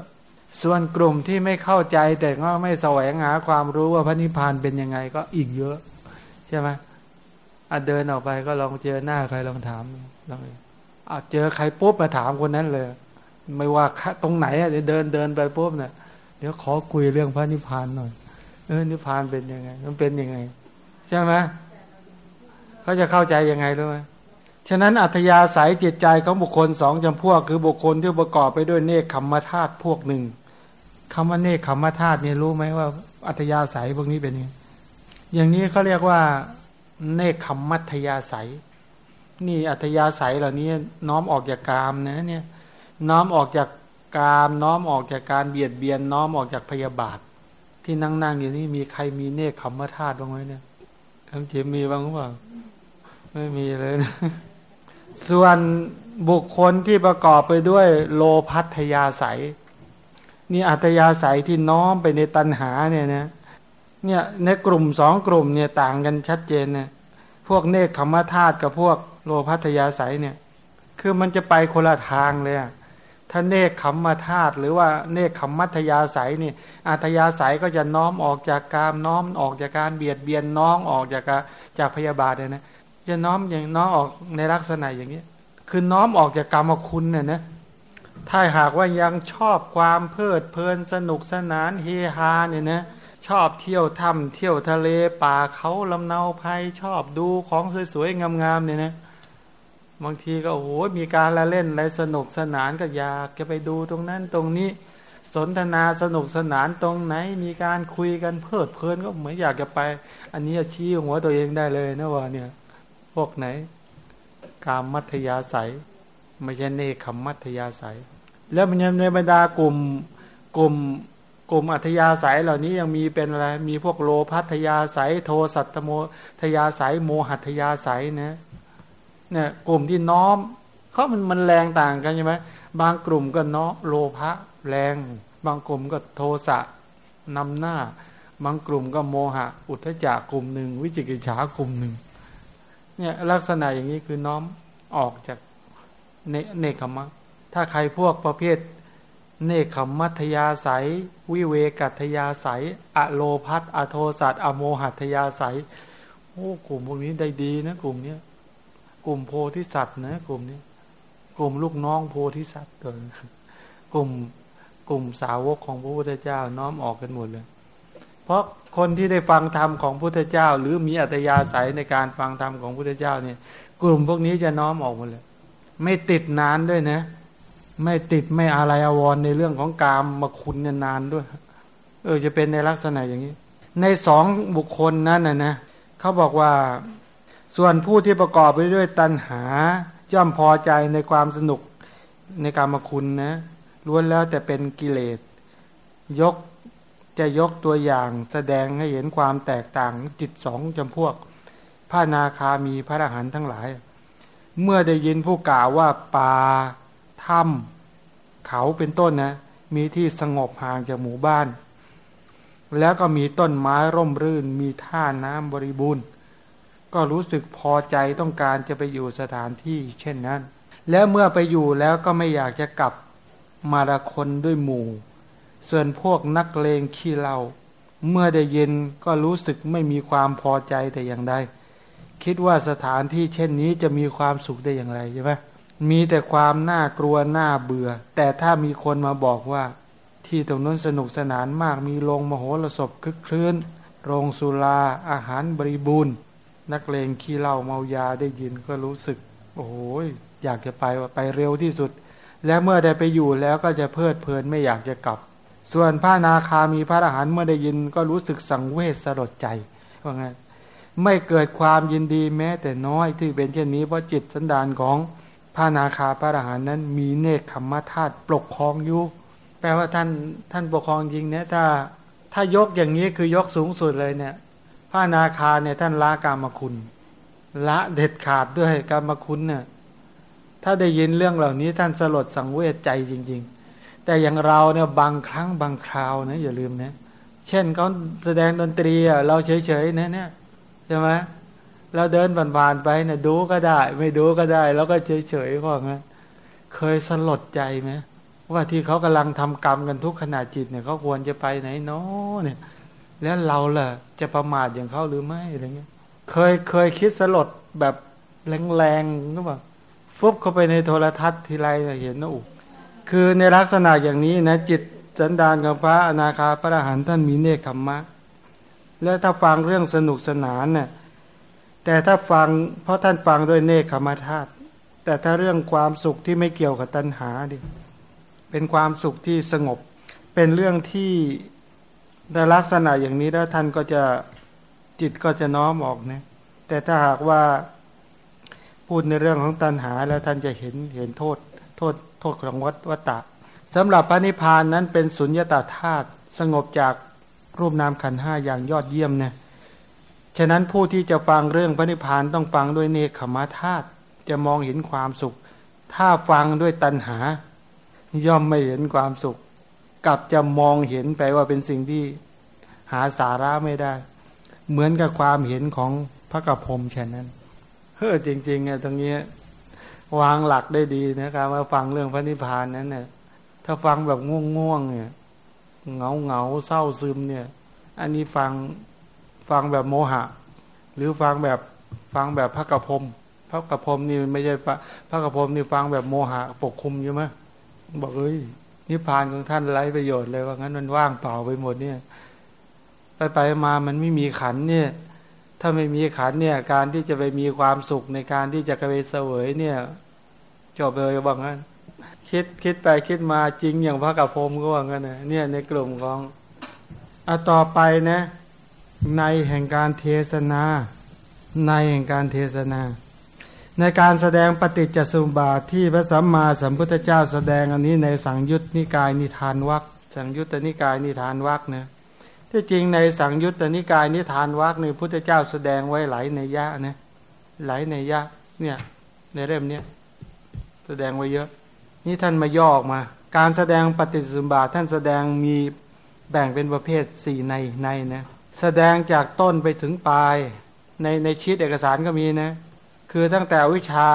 ส่วนกลุ่มที่ไม่เข้าใจแต่ก็ไม่แสวงหาความรู้ว่าพระนิพพานเป็นยังไงก็อีกเยอะ ใช่ไหมอะเดินออกไปก็ลองเจอหน้าใครลองถามลองอะเจอใครปุ๊บมาถามคนนั้นเลย ไม่ว่าตรงไหนอะเดี๋ยวเดินเดินไปปุ๊บเนี่ย เดี๋ยวขอคุยเรื่องพระนิพพานหน่อย เออนิพพานเป็นยังไง มันเป็นยังไง ใช่ไหมเขาจะเข้าใจยังไงรู้ไหมฉะนั้นอัธยาศัยจิตใจของบุคคลสองจำพวก คือบุคคลที่ประกอบไปด้วยเนคขมธาตุพวกหนึ่งคำว่าเนคขมธาตุเนี่ยรู้ไหมว่า อัธยาศัยพวกนี้เป็นยังอย่างนี้เขาเรียกว่า เนคขมมัธยาศัย นี่อัธยาศัยเหล่านี้น้อมออกจากกามนะเนี่ยน้อมออกจาก กามน้อมออกจากการเบียดเบียนน้อมออกจากพยาบาท ที่นั่งนั่งอยู่นี่มีใครมีเนคขมมธาตุบ้างไหมเนี่ยทั้งเจมีบ้างหรือเปล่าไม่มีเลยนะส่วนบุคคลที่ประกอบไปด้วยโลพัทยาศัย นี่อัตยาศัยที่น้อมไปในตัณหาเนี่ยนะเนี่ยในกลุ่มสองกลุ่มเนี่ยต่างกันชัดเจนนะพวกเนคขมธาตุกับพวกโลพัทยาศัยเนี่ย คือมันจะไปคนละทางเลย ถ้าเนคขมมาธาตุหรือว่าเนคขมมัธยาศัยนี่อัตยาศัยก็จะน้อมออกจากการน้อมออกจากการเบียดเบียนน้องออกจากจากพยาบาทเนี่ยนะจะน้อมอย่างน้อมออกในลักษณะอย่างนี้คือน้อมออกจากกรรมคุณเนี่ยนะถ้าหากว่ายังชอบความเพลิดเพลินสนุกสนานเฮฮาเนี่ยนะชอบเที่ยวถ้ำเที่ยวทะเลป่าเขาลำเนาภัยชอบดูของสวยๆงามๆเนี่ยนะ บางทีก็โอ้โหมีการละเล่นอะไรสนุกสนานก็อยากจะไปดูตรงนั้นตรงนี้สนทนาสนุกสนานตรงไหน มีการคุยกันเพลิดเพลินก็เหมือนอยากจะไป อันนี้ชี้หัวตัวเองได้เลยนะว่าเนี่ย พวกไหน กามมัธยาศัยไม่ใช่เนคขมมัธยาศัย แล้วมันยังในบรรดากลุ่มกลุ่มกลุ่มอัธยาศัยเหล่านี้ยังมีเป็นอะไรมีพวกโลพัทยาศัย โทสัตโมทยาศัย โมหัตยาศัยนะ เนี่ยกลุ่มที่น้อมเขามันมันแรงต่างกันใช่ไหมบางกลุ่มก็เนาะโลภะแรง บางกลุ่มก็โทสะนำหน้า บางกลุ่มก็โมหะ อุทจักกลุ่มหนึ่งวิจิกิจฉากลุ่มหนึ่งเนี่ยลักษณะอย่างนี้คือน้อมออกจากเนเนคขมะ ถ้าใครพวกประเภท เนคขมัทยาศัย วิเวกัตยาศัย อโลพัตอโทสัตอโมหัตยาศัยโอ้กลุ่มพวกนี้ได้ดีนะกลุ่มเนี้ย ลุ่มโพธิสัตว์นะกลุ่มนี้ กลุ่มลูกน้องโพธิสัตว์ตัวกลุ่มกลุ่มสาวกของพระพุทธเจ้าน้อมออกกันหมดเลย เพราะคนที่ได้ฟังธรรมของพุทธเจ้า หรือมีอัตยาศัยในการฟังธรรมของพุทธเจ้าเนี่ย กลุ่มพวกนี้จะน้อมออกหมดเลย ไม่ติดนานด้วยนะ ไม่ติดไม่อะไรอววรในเรื่องของกามมาคุณนานด้วย เออจะเป็นในลักษณะอย่างนี้ ในสองบุคคลนั้นนะนะเขาบอกว่า ส่วนผู้ที่ประกอบไปด้วยตัณหา ย่อมพอใจในความสนุกในการมาคุณนะล้วนแล้วแต่เป็นกิเลส ยกจะยกตัวอย่างแสดงให้เห็นความแตกต่างจิตสองจำพวกพระนาคามีพระอรหันต์ทั้งหลาย เมื่อได้ยินผู้กล่าวว่าป่าถ้ำเขาเป็นต้นนะ มีที่สงบห่างจากหมู่บ้าน แล้วก็มีต้นไม้ร่มรื่น มีท่าน้ำบริบูรณ์ ก็รู้สึกพอใจต้องการจะไปอยู่สถานที่เช่นนั้น แล้วเมื่อไปอยู่แล้วก็ไม่อยากจะกลับมาราคนด้วยหมู่ ส่วนพวกนักเลงขี้เหล้าเมื่อได้เยินก็รู้สึกไม่มีความพอใจแต่อย่างใดคิดว่าสถานที่เช่นนี้จะมีความสุขได้อย่างไรใช่ไหมมีแต่ความน่ากลัวน่าเบื่อ แต่ถ้ามีคนมาบอกว่า ที่ตรงนั้นสนุกสนานมากมีโรงมโหรสพคึกคลื้น โรงสุราอาหารบริบูรณ์ นักเลงขี้เหล้าเมายาได้ยินก็รู้สึก โอ้โหอยากจะไปไปเร็วที่สุด และเมื่อได้ไปอยู่แล้วก็จะเพลิดเพลินไม่อยากจะกลับ ส่วนพระนาคามีพระอรหันต์เมื่อได้ยินก็รู้สึกสังเวชสลดใจว่าไงไม่เกิดความยินดีแม้แต่น้อยที่เป็นเช่นนี้เพราะจิตสันดานของพระนาคาพระอรหันต์นั้นมีเนคขมธาตุปกครองอยู่แปลว่าท่านท่านปกครองจริงเนี่ยถ้าถ้ายกอย่างนี้คือยกสูงสุดเลยเนี่ย พระนาคาเนี่ยท่านละกามคุณ ละเด็ดขาดด้วยกามคุณเนี่ยถ้าได้ยินเรื่องเหล่านี้ท่านสลดสังเวชใจจริง ๆ แต่อย่างเราเนี่ยบางครั้งบางคราวนะอย่าลืมนะเช่นเขาแสดงดนตรีอะเราเฉยๆนะเนี่ยใช่ไหมเราเดินผ่านๆไปเนี่ยดูก็ได้ ไม่ดูก็ได้ แล้วก็เฉยๆก็งั้นเคยสลดใจไหมว่าที่เขากำลังทำกรรมกันทุกขณะจิตเนี่ยเขาควรจะไปไหนเนาะเนี่ย แล้วเราล่ะ จะประมาทอย่างเขาหรือไม่อะไรเงี้ย เคยเคยคิดสลดแบบแรงๆก็บอกฟุบเข้าไปในโทรทัศน์ทีไรเห็นนะอุคือในลักษณะอย่างนี้นะ จิตสันดานของพระอนาคาพระอรหันต์ท่านมีเนคขมมะ แล้วถ้าฟังเรื่องสนุกสนานเนี่ยแต่ถ้าฟังเพราะท่านฟังด้วยเนคขมธาตุแต่ถ้าเรื่องความสุขที่ไม่เกี่ยวกับตัณหาดิเป็นความสุขที่สงบ เป็นเรื่องที่ ในลักษณะอย่างนี้แล้วท่านก็จะจิตก็จะน้อมออกนะแต่ถ้าหากว่าพูดในเรื่องของตัณหาแล้วท่านจะเห็นเห็นโทษโทษโทษของวัฏวัตตะสำหรับพระนิพพานนั้นเป็นสุญญตาธาตุสงบจากรูปนามขันห้าอย่างยอดเยี่ยมนะฉะนั้นผู้ที่จะฟังเรื่องพระนิพพานต้องฟังด้วยเนคขมาธาตุจะมองเห็นความสุข ถ้าฟังด้วยตัณหา ย่อมไม่เห็นความสุข กลับจะมองเห็นไปว่าเป็นสิ่งที่หาสาระไม่ได้ เหมือนกับความเห็นของพระกพมเช่นนั้นเฮ้อจริงๆเนี่ยตรงนี้วางหลักได้ดีนะครับมาฟังเรื่องพระนิพพานนั้นเนี่ยถ้าฟังแบบง่วงๆเนี่ยเงาเงาเศร้าซึมเนี่ย อันนี้ฟังฟังแบบโมหะ หรือฟังแบบฟังแบบพระกพมพระกพมนี่ไม่ใช่พระพระกพมนี่ฟังแบบโมหะปกคุมใช่ไหมบอกเอ้ย นิพพานของท่านไร้ประโยชน์เลยว่างั้นมันว่างเปล่าไปหมดเนี่ยไปไปมามันไม่มีขันเนี่ย ถ้าไม่มีขันเนี่ย การที่จะไปมีความสุขในการที่จะไปเสวยเนี่ยจบเลยว่างั้น คิดคิดไปคิดมาจริงอย่างพระกับพรมก็ว่างั้นนะเนี่ยในกลุ่มของอาต่อไปนะ ในแห่งการเทศนา ในแห่งการเทศนา ในการแสดงปฏิจจสมบาทที่พระสัมมาสัมพุทธเจ้าแสดงอันนี้ในสังยุตนิกายนิทานวักสังยุตตนิกายนิทานวักเนะที่จริงในสังยุตตนิกายนิทานวักนี่พุทธเจ้าแสดงไว้หลายในยะนะหลายในยะเนี่ยในเล่มเนี้ยแสดงไว้เยอะ นี่ท่านมาย่อออกมา การแสดงปฏิสุบาทท่านแสดงมีแบ่งเป็นประเภทสี่ในในนะแสดงจากต้นไปถึงปลายในในชีตเอกสารก็มีนะ คือตั้งแต่วิชา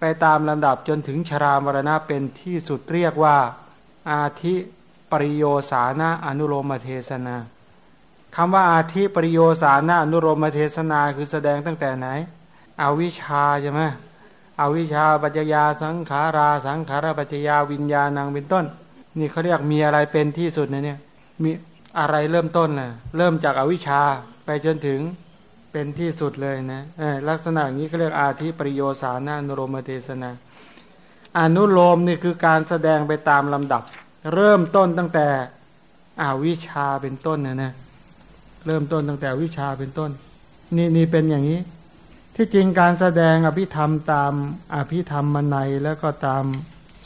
ไปตามลำดับจนถึงชรามรณะเป็นที่สุดเรียกว่า อาทิปริโยสานะอนุโลมเทศนาคำว่าอาทิปริโยสานะอนุโลมเทศนาคือแสดงตั้งแต่ไหน อวิชาใช่ไหมอวิชาปัจจยาสังขาราสังขารปัจจยาวิญญาณังเป็นต้น นี่เขาเรียกมีอะไรเป็นที่สุดนะเนี่ยมีอะไรเริ่มต้นนะเริ่มจากอวิชชาไปจนถึง เป็นที่สุดเลยนะลักษณะอย่างนี้เขาเรียกอาทิปริโยสานานุโรมเทศนา อนุโลมนี่คือการแสดงไปตามลำดับ เริ่มต้นตั้งแต่อาวิชาเป็นต้นนะนะเริ่มต้นตั้งแต่วิชาเป็นต้น นี่นี่เป็นอย่างนี้ ที่จริงการแสดงอภิธรรมตามอภิธรรมมนัยแล้วก็ตาม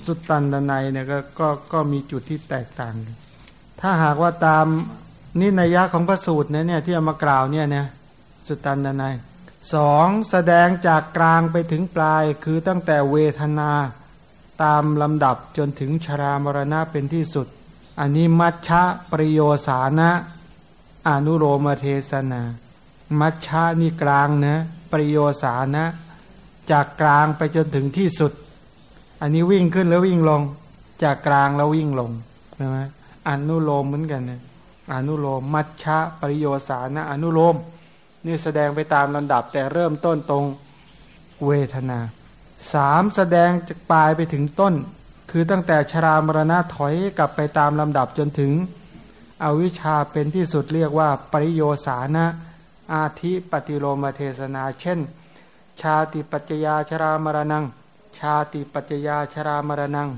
สุตตันดนัยเนี่ยก็ก็ก็มีจุดที่แตกต่าง ถ้าหากว่าตามนินยะของพระสูตรเนี่ยเนี่ยที่เอามากล่าวเนี่ยเนี่ย สุตันดนัยสองแสดงจากกลางไปถึงปลายคือตั้งแต่เวทนาตามลำดับจนถึงชรามรณะเป็นที่สุด อันนี้มัชชะปริโยสานะ อนุโรมเทศนา มัชชะนี่กลางนะปริโยสานะ จากกลางไปจนถึงที่สุด อันนี้วิ่งขึ้นแล้ววิ่งลง จากกลางแล้ววิ่งลงใช่ไหมอนุโลมเหมือนกันนะอนุโลมมัชชะปริโยสานะ อนุโลม นี่แสดงไปตามลำดับแต่เริ่มต้นตรงเวทนาสามแสดงจากปลายไปถึงต้น คือตั้งแต่ชรามรณะถอยกลับไปตามลำดับจนถึง อวิชชาเป็นที่สุดเรียกว่าปริโยสานะอาทิปฏิโลมเทศนา เช่น ชาติปัจจยาชรามรณัง ชาติปัจจยาชรามรณัง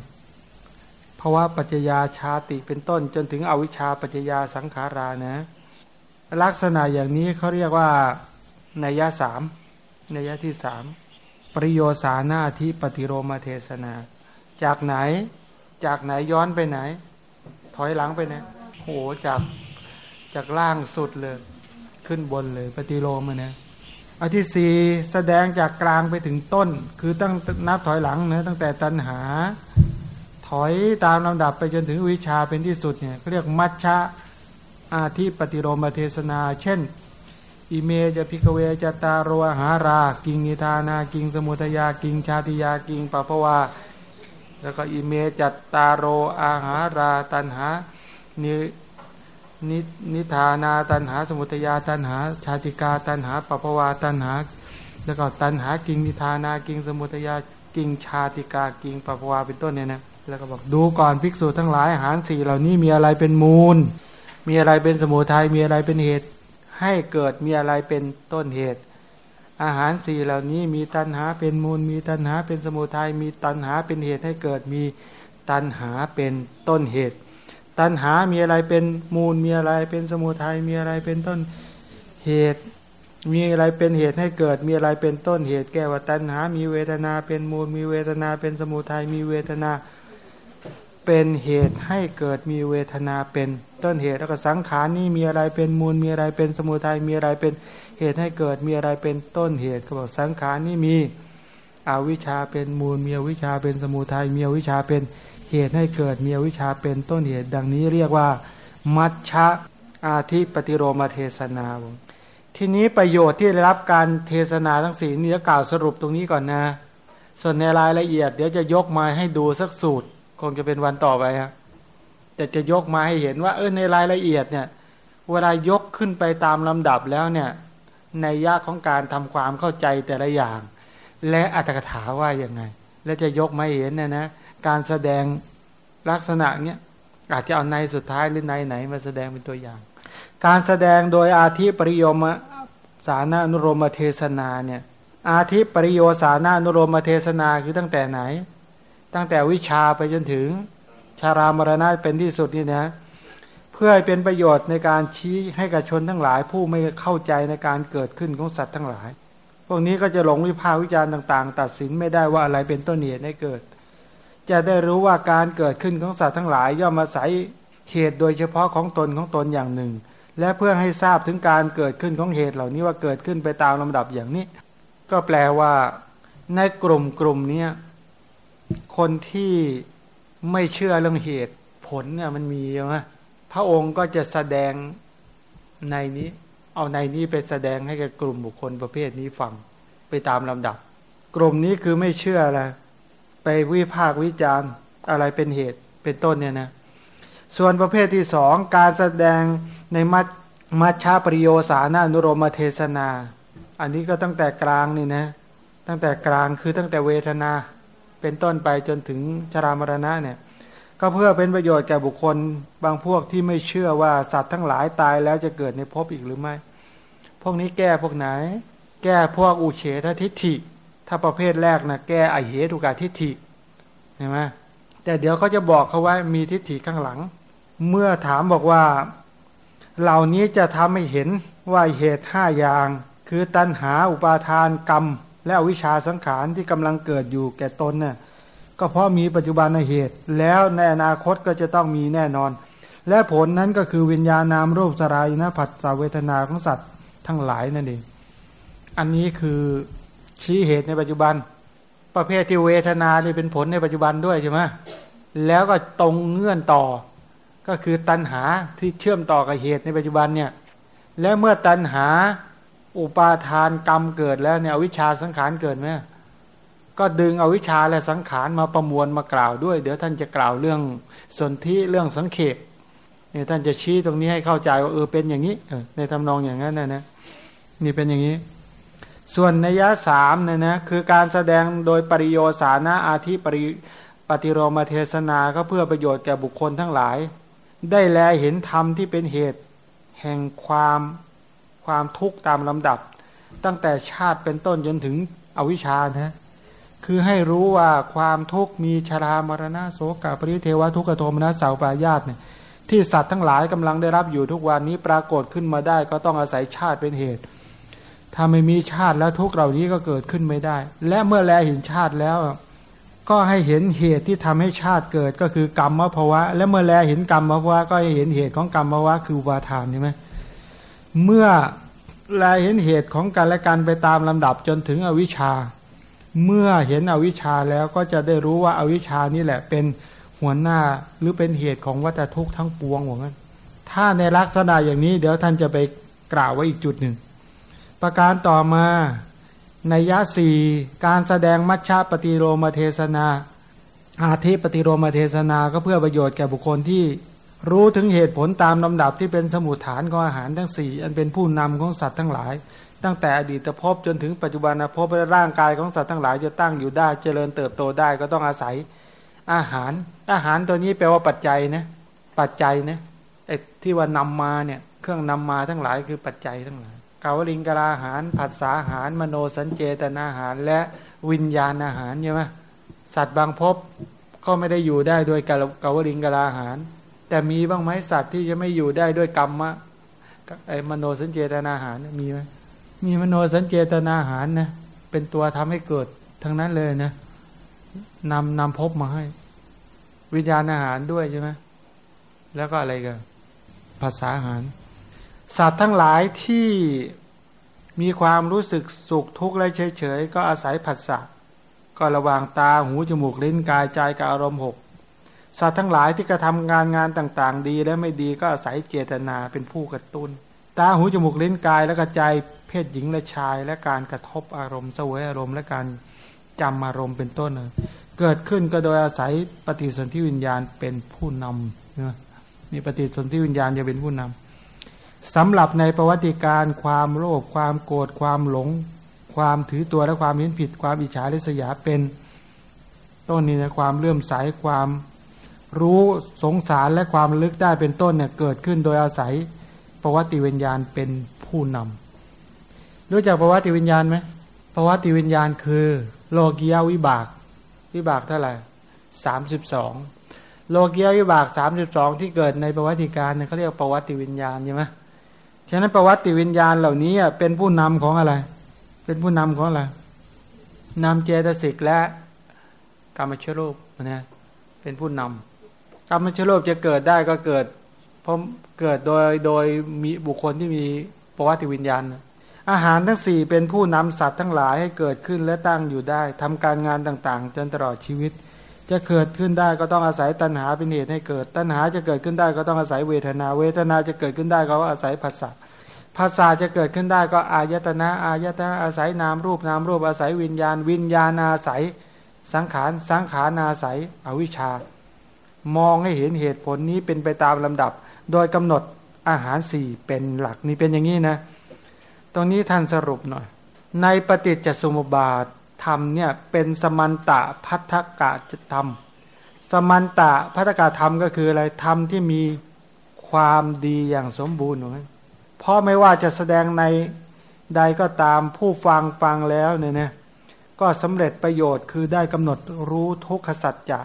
ภาวะปัจจยาชาติเป็นต้นจนถึงอวิชชาปัจจยาสังขารานะ ลักษณะอย่างนี้เขาเรียกว่านัยยะสามนัยยะที่สามปริโยสานาทิปฏิโลมเทศนา จากไหน จากไหนย้อนไปไหน ถอยหลังไปไหนโหจากจากล่างสุดเลย ขึ้นบนเลยปฏิโลมเนะอันที่สี่แสดงจากกลางไปถึงต้น คือตั้งนับถอยหลังนะตั้งแต่ตัณหา ถอยตามลำดับไปจนถึงวิชาเป็นที่สุดเนี่ยเขาเรียกมัชชะ อาทิปฏิโลมเทศนา เช่น อิเมจ ภิกขเว จัตตาโร อาหารา กิงนิทานา กิงสมุทยา กิงชาติกา กิงปภวา แล้วก็อิเมจัตตาโรอาหาราตัณหานินินิทานาตัณหาสมุทยาตัณหา ชาติกาตัณหาปภวาตัณหา แล้วก็ตัณหากิงนิทานากิงสมุทยากิงชาติกากิงปภวาเป็นต้นเนี่ยนะแล้วก็บอกดูก่อนภิกษุทั้งหลายอาหารสี่เหล่านี้มีอะไรเป็นมูล มีอะไรเป็นสมุทัยมีอะไรเป็นเหตุ ให้เกิดมีอะไรเป็นต้นเหตุ อาหารสี่เหล่านี้มีตันหาเป็นมูล มีตันหาเป็นสมุทัยมีตันหาเป็นเหตุให้เกิดมีตันหาเป็นต้นเหตุ ตัณหามีอะไรเป็นมูลมีอะไรเป็นสมุทัยมีอะไรเป็นต้นเหตุ มีอะไรเป็นเหตุให้เกิด มีอะไรเป็นต้นเหตุ แก้ว่าตัณหา มีเวทนาเป็นมูล มีเวทนาเป็นสมุทัยมีเวทนา เป็นเหตุให้เกิดมีเวทนาเป็นต้นเหตุแล้วก็สังขารนี่มีอะไรเป็นมูลมีอะไรเป็นสมุทัยมีอะไรเป็นเหตุให้เกิดมีอะไรเป็นต้นเหตุก็บอกสังขารนี่มีอวิชชาเป็นมูลมีอวิชชาเป็นสมุทัยมีอวิชชาเป็นเหตุให้เกิดมีอวิชาเป็นต้นเหตุ ดังนี้เรียกว่า มัชชะอาทิปฏิโรมาเทศนาทีนี้ประโยชน์ที่ได้รับการเทศนาทั้งสี่นี้กล่าวสรุปตรงนี้ก่อนนะ ส่วนในรายละเอียด เดี๋ยวจะยกมาให้ดูสักสูตร คงจะเป็นวันต่อไปฮะแต่จะยกมาให้เห็นว่า เออในรายละเอียดเนี่ย เวลายกขึ้นไปตามลำดับแล้วเนี่ย ในยากของการทำความเข้าใจแต่ละอย่าง และอัตถกถาว่าอย่างไง และจะยกมาเห็นเนะนะการแสดงลักษณะเนี้ยอาจจะเอาในสุดท้ายหรือในไหนมาแสดงเป็นตัวอย่าง การแสดงโดยอาทิปริยมสานานุรมเทศนาเนี่ยอาทิปริโยสานานุรมเทศนาคือตั้งแต่ไหน ตั้งแต่วิชาไปจนถึงชารามรณะเป็นที่สุดนี่นะเพื่อเป็นประโยชน์ในการชี้ให้กับชนทั้งหลาย ผู้ไม่เข้าใจในการเกิดขึ้นของสัตว์ทั้งหลาย พวกนี้ก็จะหลงวิพากษ์วิจารณ์ต่าง ๆ ตัดสินไม่ได้ว่าอะไรเป็นต้นเหตุให้เกิด จะได้รู้ว่าการเกิดขึ้นของสัตว์ทั้งหลาย ย่อมมาใส่เหตุโดยเฉพาะของตนของตนอย่างหนึ่ง และเพื่อให้ทราบถึงการเกิดขึ้นของเหตุเหล่านี้ว่าเกิดขึ้นไปตามลำดับอย่างนี้ ก็แปลว่า ในกลุ่มกลุ่มนี้ คนที่ไม่เชื่อเรื่องเหตุผลเนี่ยมันมีใช่ไหมพระองค์ก็จะแสดงในนี้ เอาในนี้ไปแสดงให้แกับกลุ่มบุคคลประเภทนี้ฟังไปตามลำดับ กลุ่มนี้คือไม่เชื่ออะไรไปวิพากวิจารณ์อะไรเป็นเหตุเป็นต้นเนี่ยนะส่วนประเภทที่สองการแสดงในมัชมัชชาปริโยสานานุโรมเทศนา อันนี้ก็ตั้งแต่กลางนี่นะ ตั้งแต่กลางคือตั้งแต่เวทนา เป็นต้นไปจนถึงชรามรณะเนี่ยก็เพื่อเป็นประโยชน์แก่บุคคลบางพวกที่ไม่เชื่อว่าสัตว์ทั้งหลายตายแล้วจะเกิดในภพอีกหรือไม่ พวกนี้แก้พวกไหน แก้พวกอุเฉททิฏฐิ ถ้าประเภทแรกนะแก้อเหตุกาทิฏฐิเห็นไหมแต่เดี๋ยวเขาจะบอกเขาไว้มีทิฏฐิข้างหลัง เมื่อถามบอกว่า เหล่านี้จะทำให้เห็นว่าเหตุห้าอย่าง คือตัณหาอุปาทานกรรม และวิชาสังขารที่กำลังเกิดอยู่แก่ตนน่ะก็เพราะมีปัจจุบันเหตุ แล้วในอนาคตก็จะต้องมีแน่นอน และผลนั้นก็คือวิญญาณนามรูปสรายนะผัสสะเวทนาของสัตว์ทั้งหลายนั่นเองอันนี้คือชี้เหตุในปัจจุบัน ประเภทที่เวทนานี่เป็นผลในปัจจุบันด้วยใช่ไหมแล้วก็ตรงเงื่อนต่อ ก็คือตัณหาที่เชื่อมต่อกับเหตุในปัจจุบันเนี่ยแล้วเมื่อตัณหา อุปาทานกรรมเกิดแล้วเนี่ยอวิชชาสังขารเกิดไหมก็ดึงอวิชชาและสังขารมาประมวลมากล่าวด้วย เดี๋ยวท่านจะกล่าวเรื่องสนธิเรื่องสังเขปเนี่ยท่านจะชี้ตรงนี้ให้เข้าใจว่าเออเป็นอย่างนี้ในทำนองอย่างนั้นนะนะนี่เป็นอย่างนี้ ส่วนนัยยะสามเนี่ยนะคือการแสดงโดยปริโยสานะอาทิปริปฏิโรมาเทศนาก็เพื่อประโยชน์แก่บุคคลทั้งหลาย ได้แลเห็นธรรมที่เป็นเหตุ แห่งความ ความทุกข์ตามลำดับ ตั้งแต่ชาติเป็นต้นจนถึงอวิชชานะคือให้รู้ว่าความทุกข์มีชรามรณะโสกปริเทวทุกขโทมนะสาวปายาตเนี่ยที่สัตว์ทั้งหลายกำลังได้รับอยู่ทุกวันนี้ปรากฏขึ้นมาได้ ก็ต้องอาศัยชาติเป็นเหตุ ถ้าไม่มีชาติแล้วทุกเหล่านี้ก็เกิดขึ้นไม่ได้ และเมื่อแลเห็นชาติแล้ว ก็ให้เห็นเหตุที่ทำให้ชาติเกิดก็คือกรรมภาวะ และเมื่อแลเห็นกรรมภาวะก็ให้เห็นเหตุของกรรมภาวะคืออุปาทานใช่ไหม เมื่อแลเห็นเหตุของกันและกันไปตามลำดับจนถึงอวิชชา เมื่อเห็นอวิชชาแล้วก็จะได้รู้ว่าอาวิชชานี่แหละเป็นหัวหน้าหรือเป็นเหตุของวัฏทุกข์ทั้งปวงหัวนั้น ถ้าในลักษณะอย่างนี้เดี๋ยวท่านจะไปกล่าวไว้อีกจุดหนึ่ง ประการต่อมาในยะสีการแสดงมัชฌะปฏิโลมเทศนา อาทิปฏิโลมเทศนาก็เพื่อประโยชน์แก่บุคคลที่ รู้ถึงเหตุผลตามลำดับที่เป็นสมุทฐานของอาหารทั้งสี่อันเป็นผู้นำของสัตว์ทั้งหลาย ตั้งแต่อดีตภพจนถึงปัจจุบันภพร่างกายของสัตว์ทั้งหลายจะตั้งอยู่ได้เจริญเติบโตได้ก็ต้องอาศัยอาหาร อาหารตัวนี้แปลว่าปัจจัยนะปัจจัยนะไอ้ที่ว่านำมาเนี่ยเครื่องนำมาทั้งหลายคือปัจจัยทั้งหลายกาวลิงกลาอาหารผัสสาหาร มโนสัญเจตนาอาหาร และวิญญาณอาหารใช่ไหมสัตว์บางภพก็ไม่ได้อยู่ได้โดยกาวลิงกลาหาร แต่มีบ้างไหมสัตว์ที่จะไม่อยู่ได้ด้วยกรรมะไอ้มโนสัญเจตนาหารมีไหมมีมโนสัญเจตนาหารนะเป็นตัวทำให้เกิดทั้งนั้นเลยนะนำนำพบมาให้ วิญญาณอาหารด้วยใช่ไหมแล้วก็อะไรกันภาษาอาหาร สัตว์ทั้งหลายที่มีความรู้สึกสุขทุกข์และเฉยๆก็อาศัยผัสสะก็ระวางตาหูจมูกลิ้นกายใจกับอารมณ์หก สัตว์ทั้งหลายที่กระทำงานงานต่างๆ ดีและไม่ดีก็อาศัยเจตนาเป็นผู้กระตุน้น ตาหูจมูกลิ้นกายและกระจายเพศหญิงและชายและการกระทบอารมณ์เสวยอารมณ์และการจำอารมณ์เป็นต้น เกิดขึ้นก็โดยอาศัยปฏิสนธิวิญญาณเป็นผู้นำนี่ปฏิสนธิวิญญาณจะเป็นผู้นำสำหรับในประวัติการความโลภความโกรธความหลง ความถือตัวและความเห็นผิด ความอิจฉาริษยาเป็น ต้นนี้นะความเลื่อมใสความ รู้สงสารและความลึกได้เป็นต้นเนี่ยเกิดขึ้นโดยอาศัยประวัติวิญญาณเป็นผู้นำรู้จักประวัติวิญญาณไหมประวัติวิญญาณคือโลกียวิบาก วิบากเท่าไหร่สามสิบสองโลกียวิบากสามสิบสองที่เกิดในประวัติการเนี่ยเขาเรียกประวัติวิญญาณใช่ไหมฉะนั้นประวัติวิญญาณเหล่านี้เป็นผู้นำของอะไร เป็นผู้นำของอะไรนำเจตสิกและกรรมชโลกนะเป็นผู้นำ กรรมชโลกจะเกิดได้ก็เกิดเพราะเกิดโดยโดยมีบุคคลที่มีประวัติวิญญาณ อาหารทั้งสี่เป็นผู้นำสัตว์ทั้งหลายให้เกิดขึ้นและตั้งอยู่ได้ทำการงานต่างๆ จนตลอดชีวิต จะเกิดขึ้นได้ก็ต้องอาศัยตัณหาเป็นเหตุให้เกิด ตัณหาจะเกิดขึ้นได้ก็ต้องอาศัยเวทนา เวทนาจะเกิดขึ้นได้ก็อาศัยภาษาภาษาจะเกิดขึ้นได้ก็อายตนะอายตนะอาศัยนามรูปนามรูปอาศัยวิญญาณ วิญญาณอาศัย สังขารสังขารอาศัย อวิชชา มองให้เห็นเหตุผลนี้เป็นไปตามลำดับ โดยกำหนดอาหารสี่เป็นหลักนี่เป็นอย่างนี้นะ ตรงนี้ท่านสรุปหน่อย ในปฏิจจสมุปบาทธรรมเนี่ยเป็นสมันตะพัทธกะธรรม สมันตะพัทธกะธรรมก็คืออะไรธรรมที่มีความดีอย่างสมบูรณ์เพราะไม่ว่าจะแสดงในใดก็ตามผู้ฟังฟังแล้วเนี่ยนะก็สำเร็จประโยชน์คือได้กำหนดรู้ทุกขสัจจะ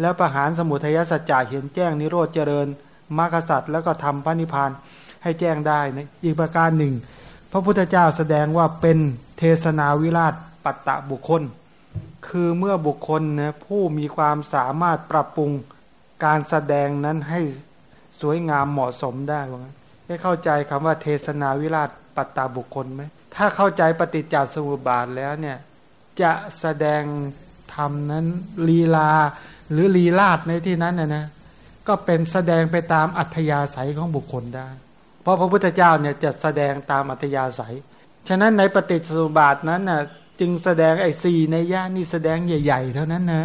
แล้วประหารสมุทัยสัจจะเห็นแจ้งนิโรธเจริญมรรคสัจแล้วก็ทำพระนิพพานให้แจ้งได้นะอีกประการหนึ่ง พระพุทธเจ้าแสดงว่าเป็นเทศนาวิราชปัตตะบุคคล คือเมื่อบุคคลนะผู้มีความสามารถปรับปรุงการแสดงนั้นให้สวยงามเหมาะสมได้ว่าได้เข้าใจคำว่าเทศนาวิราชปัตตาบุคคลไหมถ้าเข้าใจปฏิจจสมุปบาทแล้วเนี่ยจะแสดงธรรมนั้นลีลา หรือลีลาดในที่นั้นนะนะก็เป็นแสดงไปตามอัธยาศัยของบุคคลได้ เพราะพระพุทธเจ้าเนี่ยจะแสดงตามอัธยาศัย ฉะนั้นในปฏิสุบาทนั้นน่ะจึงแสดงไอ้สี่ในย่านี่แสดงใหญ่ ๆ เท่านั้นนะ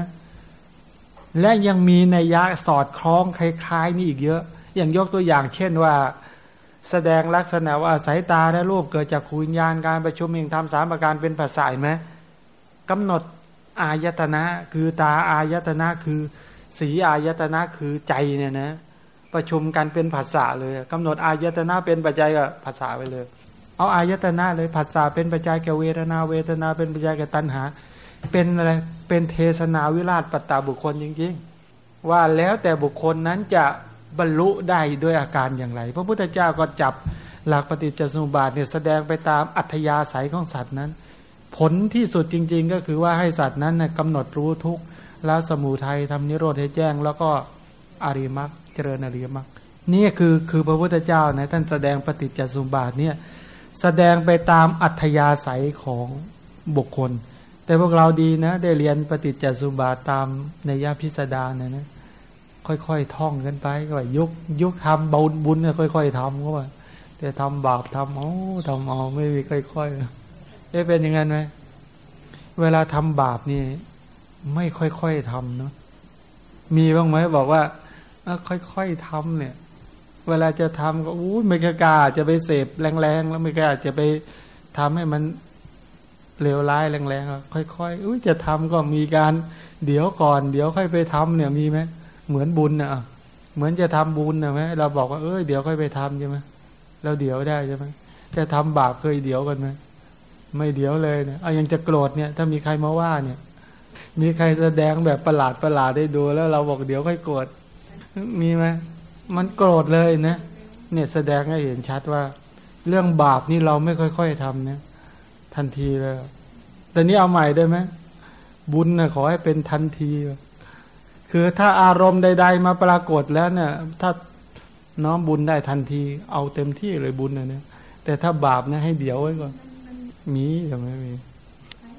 และยังมีในยะสอดคล้องคล้ายๆ นี่อีกเยอะ อย่างยกตัวอย่าง เช่นว่า แสดงลักษณะว่าสายตาและรูปเกิดจากขุญญาณการประชุมเองทำสามประการเป็นภาษาไหมกำหนด อายตนะ คือตาอายตนะคือสีอายตนะคือใจเนี่ยนะ ประชุมกันเป็นภาษาเลยกำหนดอายตนะเป็นปัจจัยกับภาษาไปเลย เอาอายตนะเลยภาษาเป็นปัจจัยแก่เวทนาเวทนาเป็นปัจจัยแก่ตัณหา เป็นอะไรเป็นเทศนาวิราชปัตตาบุคคลจริงๆ ว่าแล้วแต่บุคคลนั้นจะบรรลุได้ด้วยอาการอย่างไร พระพุทธเจ้าก็จับหลักปฏิจจสมุปบาทเนี่ยแสดงไปตามอัธยาศัยของสัตว์นั้น ผลที่สุดจริง ๆ ก็คือว่าให้สัตว์นั้นนะกำหนดรู้ทุกละสมุทัยทำนิโรธให้แจ้ง แล้วก็อริมักเจริญอริมักนี่คือคือพระพุทธเจ้านะท่านแสดงปฏิจจสมบาทเนี่ยแสดงไปตามอัธยาศัยของบุคคล แต่พวกเราดีนะ ได้เรียนปฏิจจสมบาทตามในยาพิสดารนะนะค่อยๆท่องกันไปก็ว่ายุคยุคทำบุญบุญเนี่ยค่อย ๆทำก็ว่าแต่ทำบาปทำโอ้ทำเอาไม่มีค่อย ๆ เอ๊ะเป็นยังไงไหมเวลาทำบาปนี่ ไม่ค่อยๆทำเนาะมีบ้างไหมบอกว่าค่อยๆทำเนี่ย เวลาจะทำก็อู้ไม่กล้าจะไปเสพแรงๆแล้วไม่กล้าจะไปทำให้มันเลวร้ายแรงๆค่อยๆอุ้ยจะทำก็มีการเดี๋ยวก่อน เดี๋ยวค่อยไปทำเนี่ยมีไหมเหมือนบุญนะเหมือนจะทำบุญนะไหมเราบอกว่าเออเดี๋ยวค่อยไปทำใช่ไหมเราเดี๋ยวได้ใช่ไหมแต่ทำบาปเคยเดี๋ยวกันไหม ไม่เดี๋ยวเลยเนี่ยเอายังจะโกรธเนี่ยถ้ามีใครมาว่าเนี่ย มีใครแสดงแบบประหลาดประหลาดได้ดูแล้วเราบอกเดี๋ยวค่อยโกรธมีไหมมันโกรธเลยนะเนี่ยแสดงให้เห็นชัดว่า เรื่องบาปนี่เราไม่ค่อย ๆทำเนี่ยทันทีเลยแต่นี้เอาใหม่ได้ไหมบุญนะขอให้เป็นทันที คือถ้าอารมณ์ใด ๆ มาปรากฏแล้วเนี่ย ถ้าน้อมบุญได้ทันที เอาเต็มที่เลยบุญนะเนี่ยแต่ถ้าบาปนะให้เดี๋ยวไว้ก่อน มีหรือไม่มี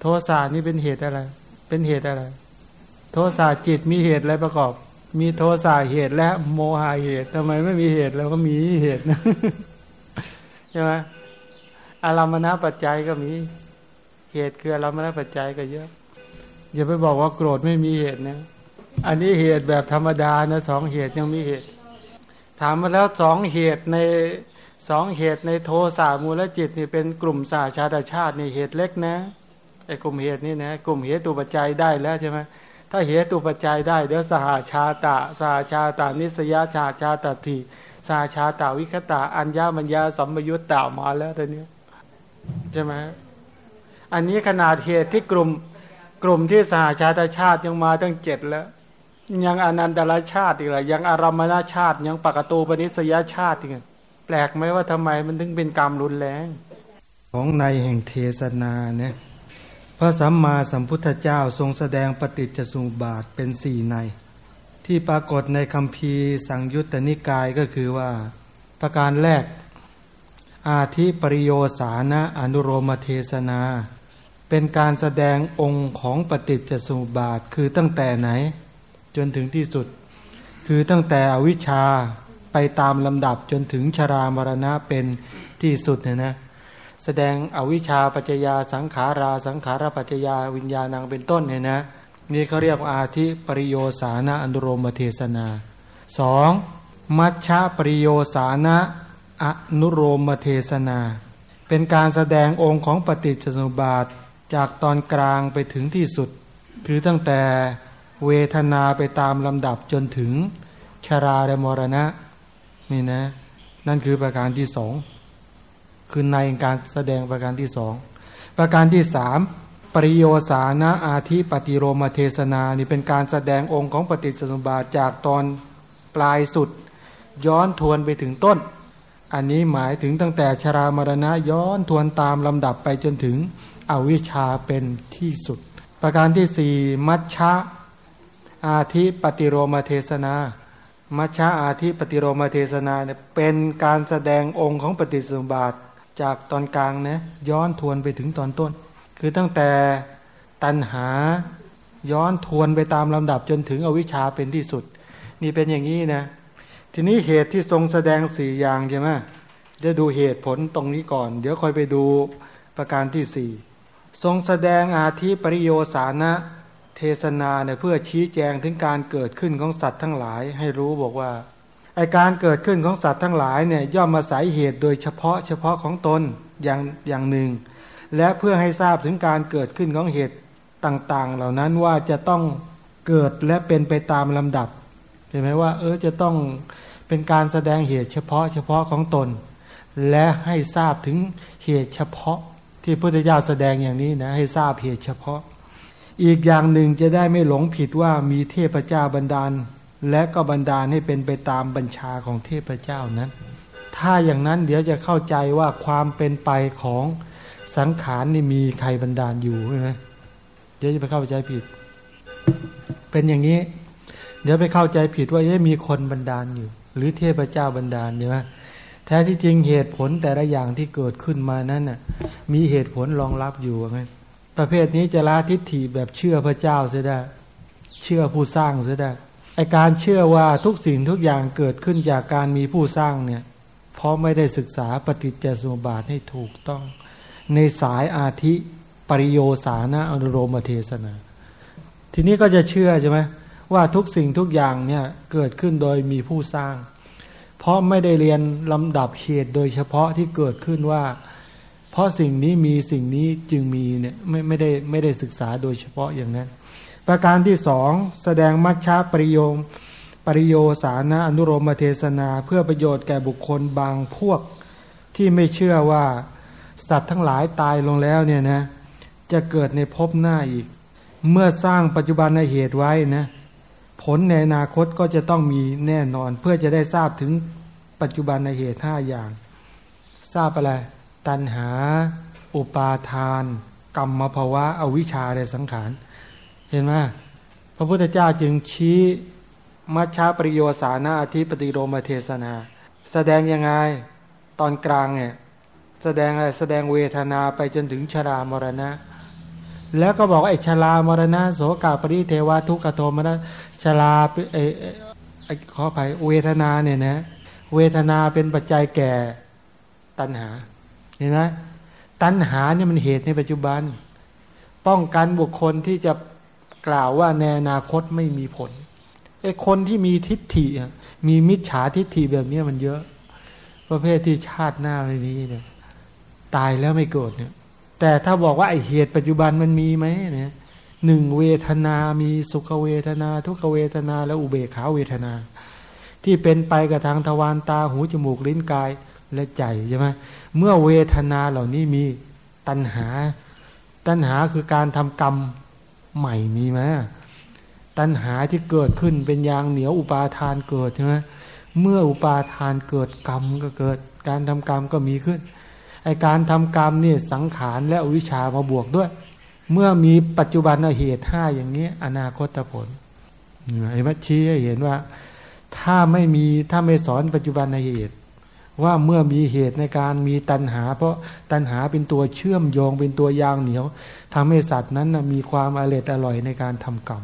โทสะนี่เป็นเหตุอะไร เป็นเหตุอะไร โทสะจิตมีเหตุอะไรประกอบ มีโทสะเหตุและโมหะเหตุทำไมไม่มีเหตุแล้วก็มีเหตุนะใช่ไหมอารามณปัจจัยก็มี เหตุคืออารามณปัจจัยก็เยอะ อย่าไปบอกว่าโกรธไม่มีเหตุนะ อันนี้เหตุแบบธรรมดานะสองเหตุยังมีเหตุ ถามมาแล้วสองเหตุใน สองเหตุในโทสามูลจิตนี่เป็นกลุ่มสาชาติชาตินี่เหตุเล็กนะไอ้กลุ่มเหตุนี่นะกลุ่มเหตุตุปัจจัยได้แล้วใช่ไหมถ้าเหตุตุปัจจัยได้เดี๋ยวสหาชาตะสหาชาตานิสยาชาชาตติสหาชาตาวิคตาอัญญามัญญาสัมยุตตามาแล้วตอนนี้ใช่ไหมอันนี้ขนาดเหตุที่กลุ่มกลุ่มที่สหาชาติชาติยังมาตั้งเจ็ดแล้ว ยังอนันตรชาติอีกละยังอารมณชาติยังปกตูปนิสยาชาติอีก แปลกไหมว่าทำไมมันถึงเป็นกรรมรุนแรง ของในแห่งเทศนาเนี่ยพระสัมมาสัมพุทธเจ้าทรงแสดงปฏิจจสมุปบาทเป็นสี่ใน ที่ปรากฏในคำพีสังยุตตนิกายก็คือว่า ประการแรก อาทิปริโยสานะอนุโรมเทศนา เป็นการแสดงองค์ของปฏิจจสมุปบาทคือตั้งแต่ไหน จนถึงที่สุด คือตั้งแต่อวิชชา ตามลำดับจนถึงชรามรณะเป็นที่สุดเนี่ยนะแสดงอวิชชาปัจจยาสังขาราสังขารปัจจยาวิญญาณังเป็นต้นเนี่ยนะนี่เขาเรียกอาทิปริโยสานะอนุโรมเทศนาสองมัชชะปริโยสานะอนุโรมเทศนา เป็นการแสดงองค์ของปฏิจจสมุปบาทจากตอนกลางไปถึงที่สุด คือตั้งแต่เวทนาไปตามลำดับจนถึงชราและมรณะ นี่นะ นั่นคือประการที่สองคือในการแสดงประการที่สองประการที่สามปริโยสานะอาทิปฏิโรมเทศนานี่เป็นการแสดงองค์ของปฏิจจสมบาจากตอนปลายสุด ย้อนทวนไปถึงต้น อันนี้หมายถึงตั้งแต่ชรามรณะย้อนทวนตามลำดับไปจนถึงอวิชชาเป็นที่สุด ประการที่สี่มัชชะอาทิปฏิโรมเทศนา มัชฌาอาทิปฏิโรมเทศนาเนี่ยเป็นการแสดงองค์ของปฏิสมบาทจากตอนกลางนะย้อนทวนไปถึงตอนต้น คือตั้งแต่ตัณหาย้อนทวนไปตามลำดับจนถึงอวิชชาเป็นที่สุด นี่เป็นอย่างนี้นะทีนี้เหตุที่ทรงแสดงสี่อย่างใช่ไหมจะดูเหตุผลตรงนี้ก่อน เดี๋ยวค่อยไปดูประการที่สี่ทรงแสดงอาทิปริโยสานะ เทศนาเนี่ยเพื่อชี้แจงถึงการเกิดขึ้นของสัตว์ทั้งหลาย ให้รู้บอกว่าไอการเกิดขึ้นของสัตว์ทั้งหลายเนี่ยย่อมมาสายเหตุโดยเฉพาะเฉพาะของตนอย่างอย่างหนึ่ง และเพื่อให้ทราบถึงการเกิดขึ้นของเหตุต่างๆ เหล่านั้นว่าจะต้องเกิดและเป็นไปตามลำดับเห็นไหมว่า เออจะต้องเป็นการแสดงเหตุเฉพาะเฉพาะของตน และให้ทราบถึงเหตุเฉพาะที่พระพุทธเจ้าแสดงอย่างนี้นะให้ทราบเหตุเฉพาะ อีกอย่างหนึ่งจะได้ไม่หลงผิดว่ามีเทพเจ้าบันดาล และก็บันดาลให้เป็นไปตามบัญชาของเทพเจ้านั้น ถ้าอย่างนั้นเดี๋ยวจะเข้าใจว่าความเป็นไปของสังขารนี่มีใครบันดาลอยู่ใช่ไหมเดี๋ยวจะไปเข้าใจผิด เป็นอย่างนี้ เดี๋ยวไปเข้าใจผิดว่าเอ๊ะมีคนบันดาลอยู่ หรือเทพเจ้าบันดาลใช่ไหมแท้ที่จริงเหตุผลแต่ละอย่างที่เกิดขึ้นมานั้นน่ะมีเหตุผลรองรับอยู่ไง ประเภทนี้จะละทิฏฐิแบบเชื่อพระเจ้าเสียได้ เชื่อผู้สร้างเสียได้ไอการเชื่อว่าทุกสิ่งทุกอย่างเกิดขึ้นจากการมีผู้สร้างเนี่ยเพราะไม่ได้ศึกษาปฏิจจสมุปบาทให้ถูกต้อง ในสายอาธิปริโยสานะอนุโรมเทศนา ทีนี้ก็จะเชื่อใช่ไหมว่าทุกสิ่งทุกอย่างเนี่ยเกิดขึ้นโดยมีผู้สร้าง เพราะไม่ได้เรียนลำดับเหตุโดยเฉพาะที่เกิดขึ้นว่า ราะสิ่งนี้มีสิ่งนี้จึงมีเนี่ยไม่ไม่ได้ไม่ได้ศึกษาโดยเฉพาะอย่างนั้น ประการที่สองแสดงมัชฌะปริโยมปริโยสานะอนุโรมเทศนาเพื่อประโยชน์แก่บุคคลบางพวกที่ไม่เชื่อว่าสัตว์ทั้งหลายตายลงแล้วเนี่ยนะจะเกิดในภพหน้าอีก เมื่อสร้างปัจจุบันในเหตุไว้นะผลในอนาคตก็จะต้องมีแน่นอน เพื่อจะได้ทราบถึงปัจจุบันในเหตุห้าอย่าง ทราบอะไร ตัณหา อุปาทาน กรรมภาวะอวิชชาในสังขาร เห็นไหมพระพุทธเจ้าจึงชี้มัชฌาปริโยสานาอธิปติโรมเทศนา แสดงยังไงตอนกลางเนี่ยแสดงอะไรแสดงเวทนาไปจนถึงชรามรณะ แล้วก็บอกไอ้ชรามรณะโสกาปริเทวาทุกขโทมนะชราเอไอขออภัยเวทนาเนี่ยนะเวทนาเป็นปัจจัยแก่ตัณหา เห็นไหมตัณหาเนี่ยมันเหตุในปัจจุบัน ป้องกันบุคคลที่จะกล่าวว่าในอนาคตไม่มีผลไอ้คนที่มีทิฏฐิมีมิจฉาทิฏฐิแบบนี้มันเยอะ ประเภทที่ชาติหน้าไม่มีเนี่ยตายแล้วไม่เกิดเนี่ย แต่ถ้าบอกว่าไอเหตุปัจจุบันมันมีไหมเนี่ยหนึ่งเวทนา มีสุขเวทนา ทุกขเวทนา และอุเบกขาเวทนา ที่เป็นไปกับทางทวารตาหูจมูกลิ้นกาย และใจใช่ไหมเมื่อเวทนาเหล่านี้มีตัณหา ตัณหาคือการทำกรรมใหม่มีไหมตัณหาที่เกิดขึ้นเป็นยางเหนียวอุปาทานเกิดใช่ไหมเมื่ออุปาทานเกิดกรรมก็เกิด การทำกรรมก็มีขึ้นไอการทำกรรมนี่สังขารและอวิชชามาบวกด้วย เมื่อมีปัจจุบันเหตุห้าอย่างนี้ อนาคตผลไอ้มัชชี้ให้เห็นว่า ถ้าไม่มีถ้าไม่สอนปัจจุบันเหตุ ว่าเมื่อมีเหตุในการมีตัณหา เพราะตัณหาเป็นตัวเชื่อมโยงเป็นตัวยางเหนียวทำให้สัตว์นั้นมีความอร่อยอร่อยในการทำกรรม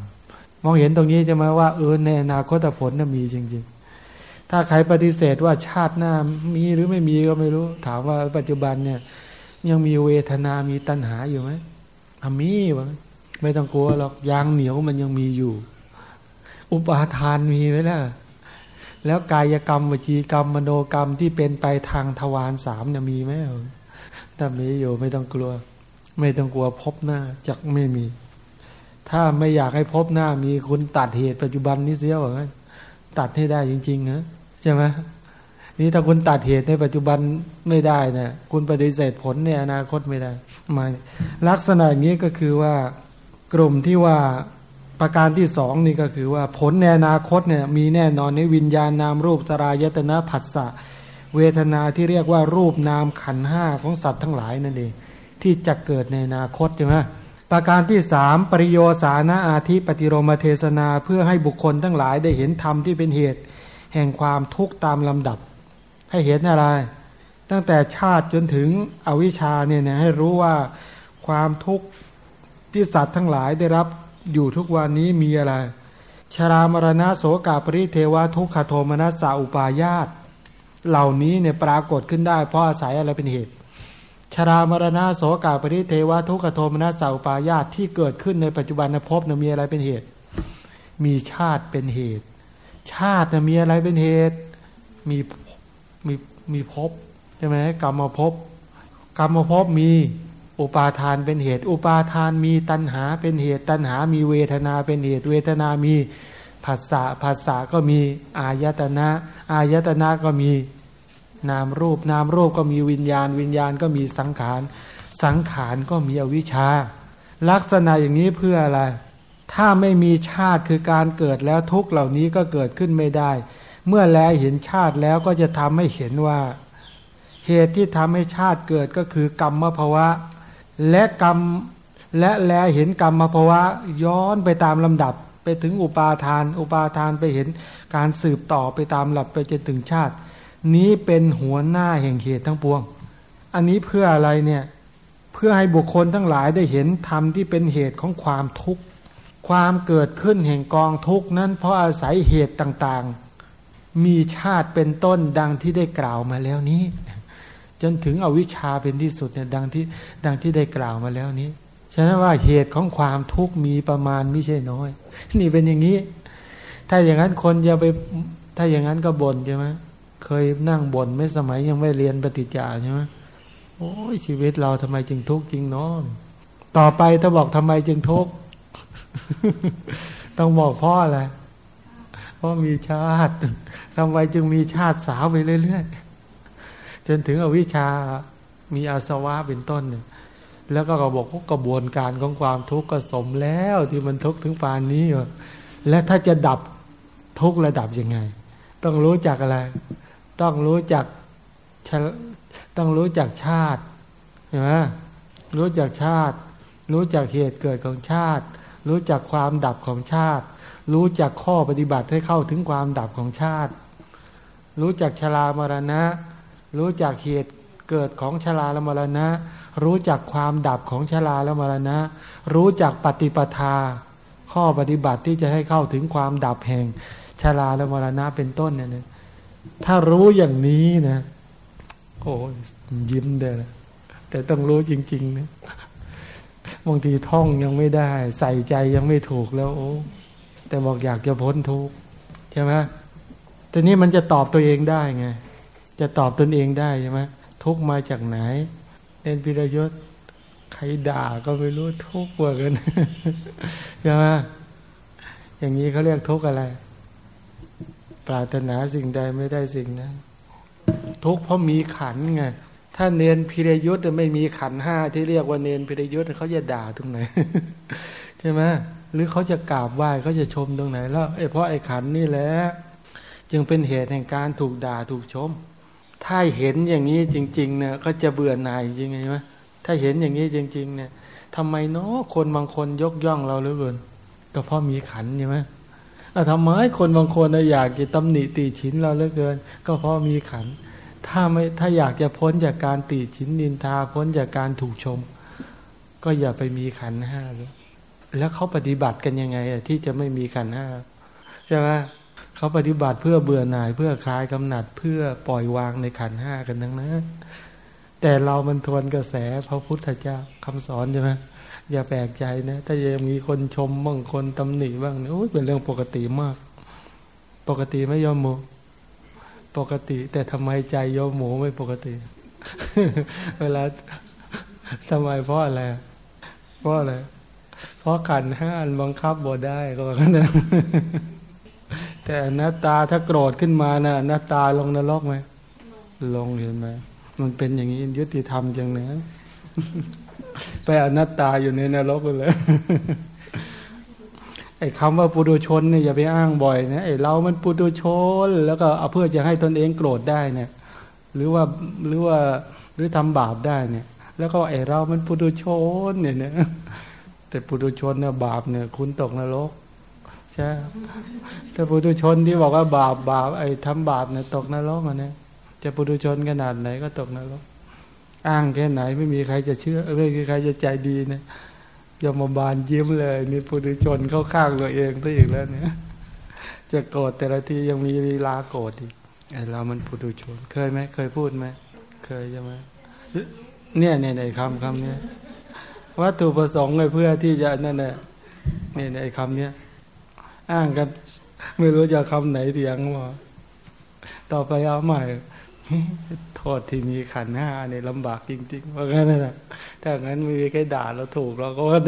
มองเห็นตรงนี้จะมาว่าเออในอนาคตผลน่ะมีจริง ๆ ถ้าใครปฏิเสธว่าชาติหน้ามีหรือไม่มีก็ไม่รู้ ถามว่าปัจจุบันเนี่ย ยังมีเวทนา มีตัณหาอยู่ไหมมีวะไม่ต้องกลัวหรอกยางเหนียวมันยังมีอยู่ อุปาทานมีไว้แล้ว แล้วกายกรรมวจีกรรมมโนกรรมที่เป็นไปทางทวารสามเนี่ยมีไหมถ้ามีอยู่ไม่ต้องกลัว ไม่ต้องกลัวพบหน้าจักไม่มี ถ้าไม่อยากให้พบหน้ามีคุณตัดเหตุปัจจุบันนี้เสียหรอตัดให้ได้จริงๆนะใช่ไหมนี่ถ้าคุณตัดเหตุในปัจจุบันไม่ได้เนะี่ยคุณปฏิเสธผลในอนาคตไม่ได้มาลักษณะอย่างนี้ก็คือว่ากลุ่มที่ว่า ประการที่สองนี่ก็คือว่าผลในอนาคตเนี่ยมีแน่นอนในวิญญาณนามรูปสรายตนะผัสสะเวทนาที่เรียกว่ารูปนามขันห้าของสัตว์ทั้งหลายนั่นเองที่จะเกิดในอนาคตใช่ไหมประการที่สามปริโยสานะอาทิปฏิโรมเทศนาเพื่อให้บุคคลทั้งหลายได้เห็นธรรมที่เป็นเหตุ แห่งความทุกข์ตามลำดับ ให้เห็นอะไร ตั้งแต่ชาติจนถึงอวิชชาเนี่ยให้รู้ว่าความทุกข์ที่สัตว์ทั้งหลายได้รับ อยู่ทุกวันนี้มีอะไร ชรามรณะโสกาปริเทวะทุกขโทมนัสสาอุปายาตเหล่านี้เนี่ยปรากฏขึ้นได้ เพราะอาศัยอะไรเป็นเหตุ ชรามรณะโสกาปริเทวะทุกขโทมนัสสาอุปายาตที่เกิดขึ้นในปัจจุบันภพเนี่ยมีอะไรเป็นเหตุ มีชาติเป็นเหตุ ชาติเนี่ยมีอะไรเป็นเหตุ มีมีมีภพใช่ไหมกรรมภพกรรมภพมี อุปาทานเป็นเหตุ อุปาทานมีตัณหาเป็นเหตุตัณหา มีเวทนาเป็นเหตุเวทนามีผัสสะผัสสะก็มีอายตนะ อายตนะก็มีนามรูป นามรูปก็มีวิญญาณ วิญญาณก็มีสังขาร สังขารก็มีอวิชชา ลักษณะอย่างนี้เพื่ออะไร ถ้าไม่มีชาติคือการเกิดแล้วทุกเหล่านี้ก็เกิดขึ้นไม่ได้ เมื่อแลเห็นชาติแล้วก็จะทำให้เห็นว่า เหตุที่ทำให้ชาติเกิดก็คือกรรมภาวะ และกรรมและแลเห็นกรรมมาภาวะย้อนไปตามลำดับ ไปถึงอุปาทาน อุปาทานไปเห็นการสืบต่อไปตามหลับไปจนถึงชาติ นี้เป็นหัวหน้าแห่งเหตุทั้งปวง อันนี้เพื่ออะไรเนี่ยเพื่อให้บุคคลทั้งหลายได้เห็นธรรมที่เป็นเหตุของความทุกข์ความเกิดขึ้นแห่งกองทุกข์นั้น เพราะอาศัยเหตุต่างๆ มีชาติเป็นต้นดังที่ได้กล่าวมาแล้วนี้ จนถึงอวิชชาเป็นที่สุดเนี่ยดังที่ดังที่ได้กล่าวมาแล้วนี้ฉะนั้นว่าเหตุของความทุกข์มีประมาณไม่ใช่น้อย นี่เป็นอย่างนี้ ถ้าอย่างนั้นคนจะไป ถ้าอย่างนั้นก็บ่นใช่ไหมเคยนั่งบ่นไม่สมัยยังไม่เรียนปฏิจจาใช่ไหมโอ้ยชีวิตเราทำไมจึงทุกข์จริงเนาะต่อไปถ้าบอกทำไมจึงทุกข์ต้องบอกพ่ออะไรเพราะมีชาติทำไมจึงมีชาติสาวไปเรื่อยๆ จนถึงอวิชชามีอาสวะเป็นต้นเนี่ยแล้วก็บอกว่ากระบวนการของความทุกข์ก็สมแล้วที่มันทุกข์ถึงปานนี้และถ้าจะดับทุกข์ระดับยังไง ต้องรู้จักอะไร ต้องรู้จักต้องรู้จักชาติเห็นไหมรู้จักชาติ รู้จักเหตุเกิดของชาติ รู้จักความดับของชาติ รู้จักข้อปฏิบัติให้เข้าถึงความดับของชาติ รู้จักชรามรณะ รู้จักเหตุเกิดของชราและมรณะ รู้จักความดับของชราและมรณะ รู้จักปฏิปทา ข้อปฏิบัติที่จะให้เข้าถึงความดับแห่งชราและมรณะเป็นต้นเนี่ยนะถ้ารู้อย่างนี้นะโอ้ยิ้มเด้อแต่ต้องรู้จริงๆนะบางทีท่องยังไม่ได้ ใส่ใจยังไม่ถูกแล้ว โอ้แต่บอกอยากจะพ้นทุกข์ใช่ไหมแต่นี้มันจะตอบตัวเองได้ไง จะตอบตนเองได้ใช่ไหมทุกมาจากไหนเอ็นพิรยศใครด่าก็ไม่รู้ทุกข์กว่ากันใช่ไหมอย่างนี้เขาเรียกทุกข์อะไร ปรารถนาสิ่งใดไม่ได้สิ่งนั้น ทุกข์เพราะมีขันไงถ้าเนนพิรยุทธ์ไม่มีขันห้าที่เรียกว่าเนนพิรยุทธ์เขาจะด่าตรงไหนใช่ไหมหรือเขาจะกราบไหว้เขาจะชมตรงไหน แล้วไอ้เพราะไอ้ขันนี่แหละจึงเป็นเหตุแห่งการถูกด่าถูกชม ถ้าเห็นอย่างนี้จริงๆเนี่ยก็จะเบื่อหน่ายจริงไงไหมถ้าเห็นอย่างนี้จริง ๆ เนี่ยทำไมเนาะคนบางคนยกย่องเราเหลือเกินก็เพราะมีขันใช่ไหมทำไมคนบางคนอยากจะตำหนิตีฉินเราเหลือเกิน ก็เพราะมีขัน ถ้าไม่ถ้าอยากจะพ้นจากการตีฉินนินทาพ้นจากการถูกชม ก็อย่าไปมีขันห้าเลยแล้วเขาปฏิบัติกันยังไงที่จะไม่มีขันห้าใช่ไหม เขาปฏิบัติเพื่อเบื่อหน่าย เพื่อคลายกำหนัดเพื่อปล่อยวางในขันห้ากันทั้งนั้นแต่เรามันทวนกระแสพระพุทธเจ้าคำสอนใช่ไหมอย่าแปลกใจนะ ถ้ายังมีคนชมบ้างคนตำหนิบ้างเนี่ยโอ้ยเป็นเรื่องปกติมาก ปกติไม่ยอมโมปกติ แต่ทำไมใจโยมหมูไม่ปกติ เวลาทำไมเพราะอะไรเพราะอะไรเพราะขันห้าบังคับบ่ได้ก็ว่ากันน แต่หน้าตาถ้าโกรธขึ้นมานะ่ะหน้าตาลงนรกไหมลงเห็นไหมมันเป็นอย่างนี้ยุติธรรมจังเนะไปอนัตตาอยู่ในนรกเลยไอ้คำว่าปุถุชนเนี่ยอย่าไปอ้างบ่อยนะไอ้เรามันปุถุชน แล้วก็เอาเพื่อจะให้ตนเองโกรธได้เนี่ย หรือว่าหรือว่าหรือทำบาปได้เนี่ย แล้วก็ไอ้เรามันปุถุชนเนี่ยนะแต่ปุถุชนเนี่ยบาปเนี่ย คุณตกนรก ใช่แต่ปุถุชนที่บอกว่าบาปบาปไอ้ทำบาปเนี่ยตกนรกอะเนี่ยจะปุถุชนขนาดไหนก็ตกนรกอ้างแค่ไหนไม่มีใครจะเชื่อไม่มีใครจะใจดีเนี่ยยมบาลยิ้มเลยนี่ปุถุชนเข้าข้างตัวเองตัวอีกแล้วเนี่ยจะโกรธแต่ละทียังมีลีลาโกรธอีกไอเรามันปุถุชน เคยไหมเคยพูดไหมเคยใช่ไหมเนี่ยในในคำคำเนี้ยวัตถุประสงค์เลยเพื่อที่จะนั่นแหละนี่ในคำเนี้ย อ้างกัน ไม่รู้จะคำไหนเถียงว่าต่อไปเอาใหม่โทษที่มีขันห้าเนี่ยลำบากจริงๆว่าะงั้นนะถ้างั้นไม่มีใครด่าเราถูกเราก็ว่า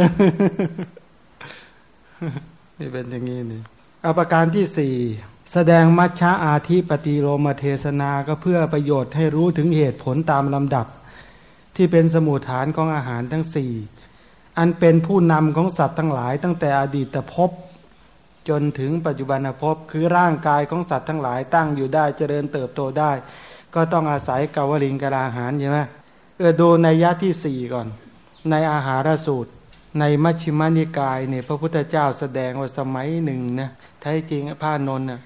นี่เป็นอย่างนี้นี่อาประการที่สี่แสดงมัชฌะอาธิปฏิโลมเทศนาก็เพื่อประโยชน์ให้รู้ถึงเหตุผลตามลำดับ ที่เป็นสมุทฐานของอาหารทั้งสี่อันเป็นผู้นำของสัตว์ทั้งหลาย ตั้งแต่อดีตภพ จนถึงปัจจุบันภพคือร่างกายของสัตว์ทั้งหลายตั้งอยู่ได้เจริญเติบโตได้ ก็ต้องอาศัยกาวลิงกาอาหารใช่ไหมเออดูในยะที่สี่ก่อน ในอาหารสูตร ในมัชฌิมานิกายเนี่ยพระพุทธเจ้าแสดงว่าสมัยหนึ่งนะแท้จริงพระนนท์นะ